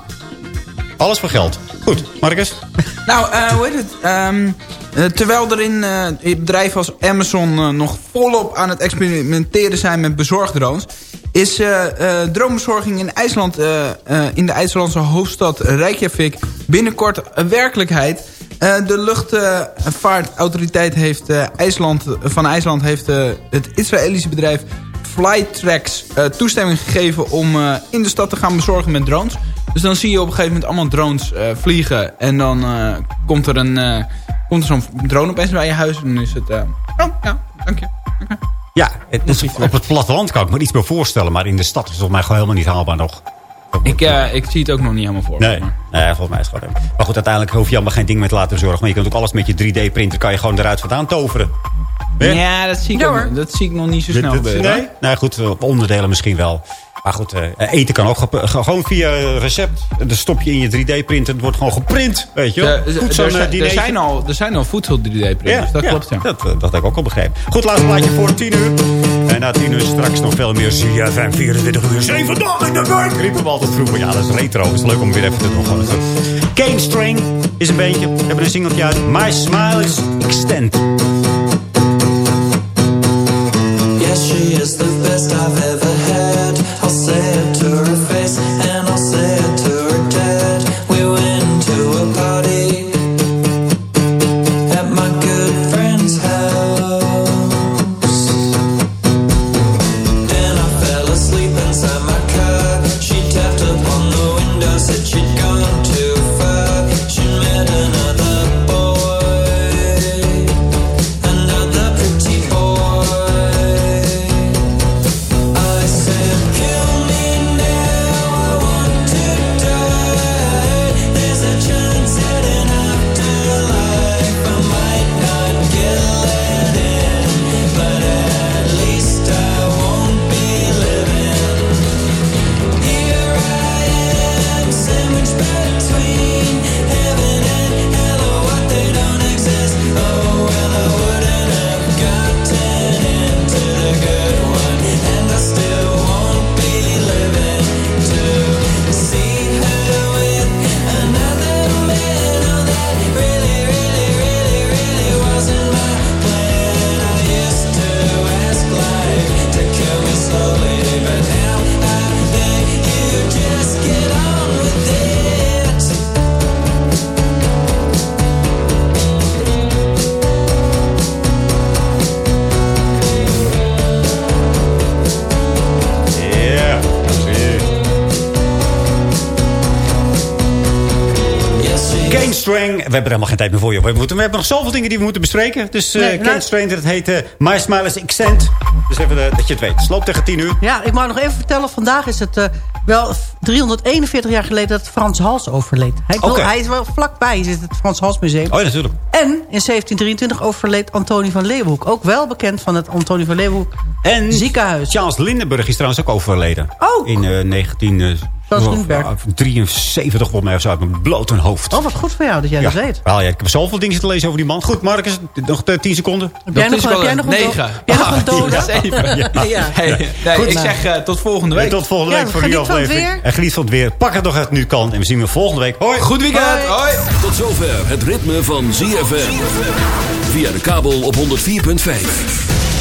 S5: Alles voor geld. Goed, Marcus. *laughs*
S7: Nou, eh, hoe heet het? Ehm, eh, terwijl er in eh, bedrijven als Amazon eh, nog volop aan het experimenteren zijn met bezorgdrones... is eh, eh, droombezorging in IJsland, eh, eh, in de IJslandse hoofdstad Reykjavik... binnenkort een werkelijkheid. Eh, de luchtvaartautoriteit heeft, eh, IJsland, van IJsland heeft eh, het Israëlische bedrijf Flytrax eh, toestemming gegeven... om in de stad te gaan bezorgen met drones... Dus dan zie je op een gegeven moment allemaal drones vliegen. En dan komt er, een, komt er zo'n drone opeens bij je huis. En dan is het... oh, ja, dank je.
S5: Ja, het is, op het platteland kan ik me iets meer voorstellen. Maar in de stad is het volgens mij gewoon helemaal niet haalbaar nog.
S7: Ik, eh, ik zie het ook nog niet helemaal voor. me,
S5: Nee,
S7: maar-
S5: nee volgens mij is het gewoon... Maar goed, uiteindelijk hoef je allemaal geen ding meer te laten bezorgen. Maar je kunt ook alles met je 3D-printer... kan je gewoon eruit vandaan toveren.
S7: Ja, dat zie, ik
S6: Ja,
S7: ook, dat zie ik nog niet zo snel gebeuren.
S5: nee? Nee, goed, op onderdelen misschien wel. Maar goed, eh, eten kan ook gewoon via recept. Dan stop je in je 3D-printer. Het wordt gewoon geprint, weet je wel.
S7: Eh, er, er
S5: eh,
S7: zijn, er, zijn al, er zijn al voedsel 3D-printers, dat klopt ja.
S5: Dat, eh, dat heb ik ook al begrepen. Goed, laatste plaatje voor 10 uur. En na 10 uur straks nog veel meer CFM 24 uur. 7 dagen in de week. Riepen we altijd vroeger. Ja, dat is retro. Het is leuk om weer even te doen. Gewoon. Cane String is een beetje. We hebben een singeltje uit. My Smile is Extend.
S12: Yes, she is the best I've ever. I'll
S5: hebben er helemaal geen tijd meer voor, joh. We, moeten, we hebben nog zoveel dingen die we moeten bespreken. Dus eh
S6: Nee,
S5: Kane
S6: nou-
S5: Strang, dat heet eh My Smile is Extend. Dus even eh, dat je het weet. Sloop tegen 10 uur.
S6: Ja, ik wou nog even vertellen. Vandaag is het wel 341 jaar geleden dat Frans Hals overleed. Hij, hij is wel vlakbij, is het Frans Hals Museum.
S5: Oh ja, natuurlijk.
S6: En in 1723 overleed Antonie van Leeuwenhoek. Ook wel bekend van het Antonie van Leeuwenhoek
S5: En
S6: ziekenhuis.
S5: Charles Lindenburg is trouwens ook overleden.
S6: Oh.
S5: In eh 19... eh,
S6: Charles
S5: oh,
S6: Lindbergh.
S5: ah, 73 volgens mij of zo uit mijn blote hoofd.
S6: Oh, wat goed voor jou dat jij
S5: ja.
S6: dat weet.
S5: Wel, ja, ik heb zoveel dingen zitten lezen over die man. Goed, Marcus, nog eh, 10 seconden.
S6: Heb jij, nog, heb jij nog een *laughs* heb nog dode?
S7: Ja, zeven. *laughs*
S5: Ja.
S6: Ja.
S7: Hey, nee,
S5: Goed,
S7: ik
S5: nou.
S7: zeg eh, tot volgende week.
S5: Tot volgende
S6: Ja,
S5: week voor die
S6: van het
S5: aflevering.
S6: weer.
S5: En geniet van het weer. Pak het nog uit nu kan. En we zien je volgende week. Hoi.
S7: Goed weekend. Hoi.
S2: Tot zover het ritme van ZFM. Via de kabel op 104.5.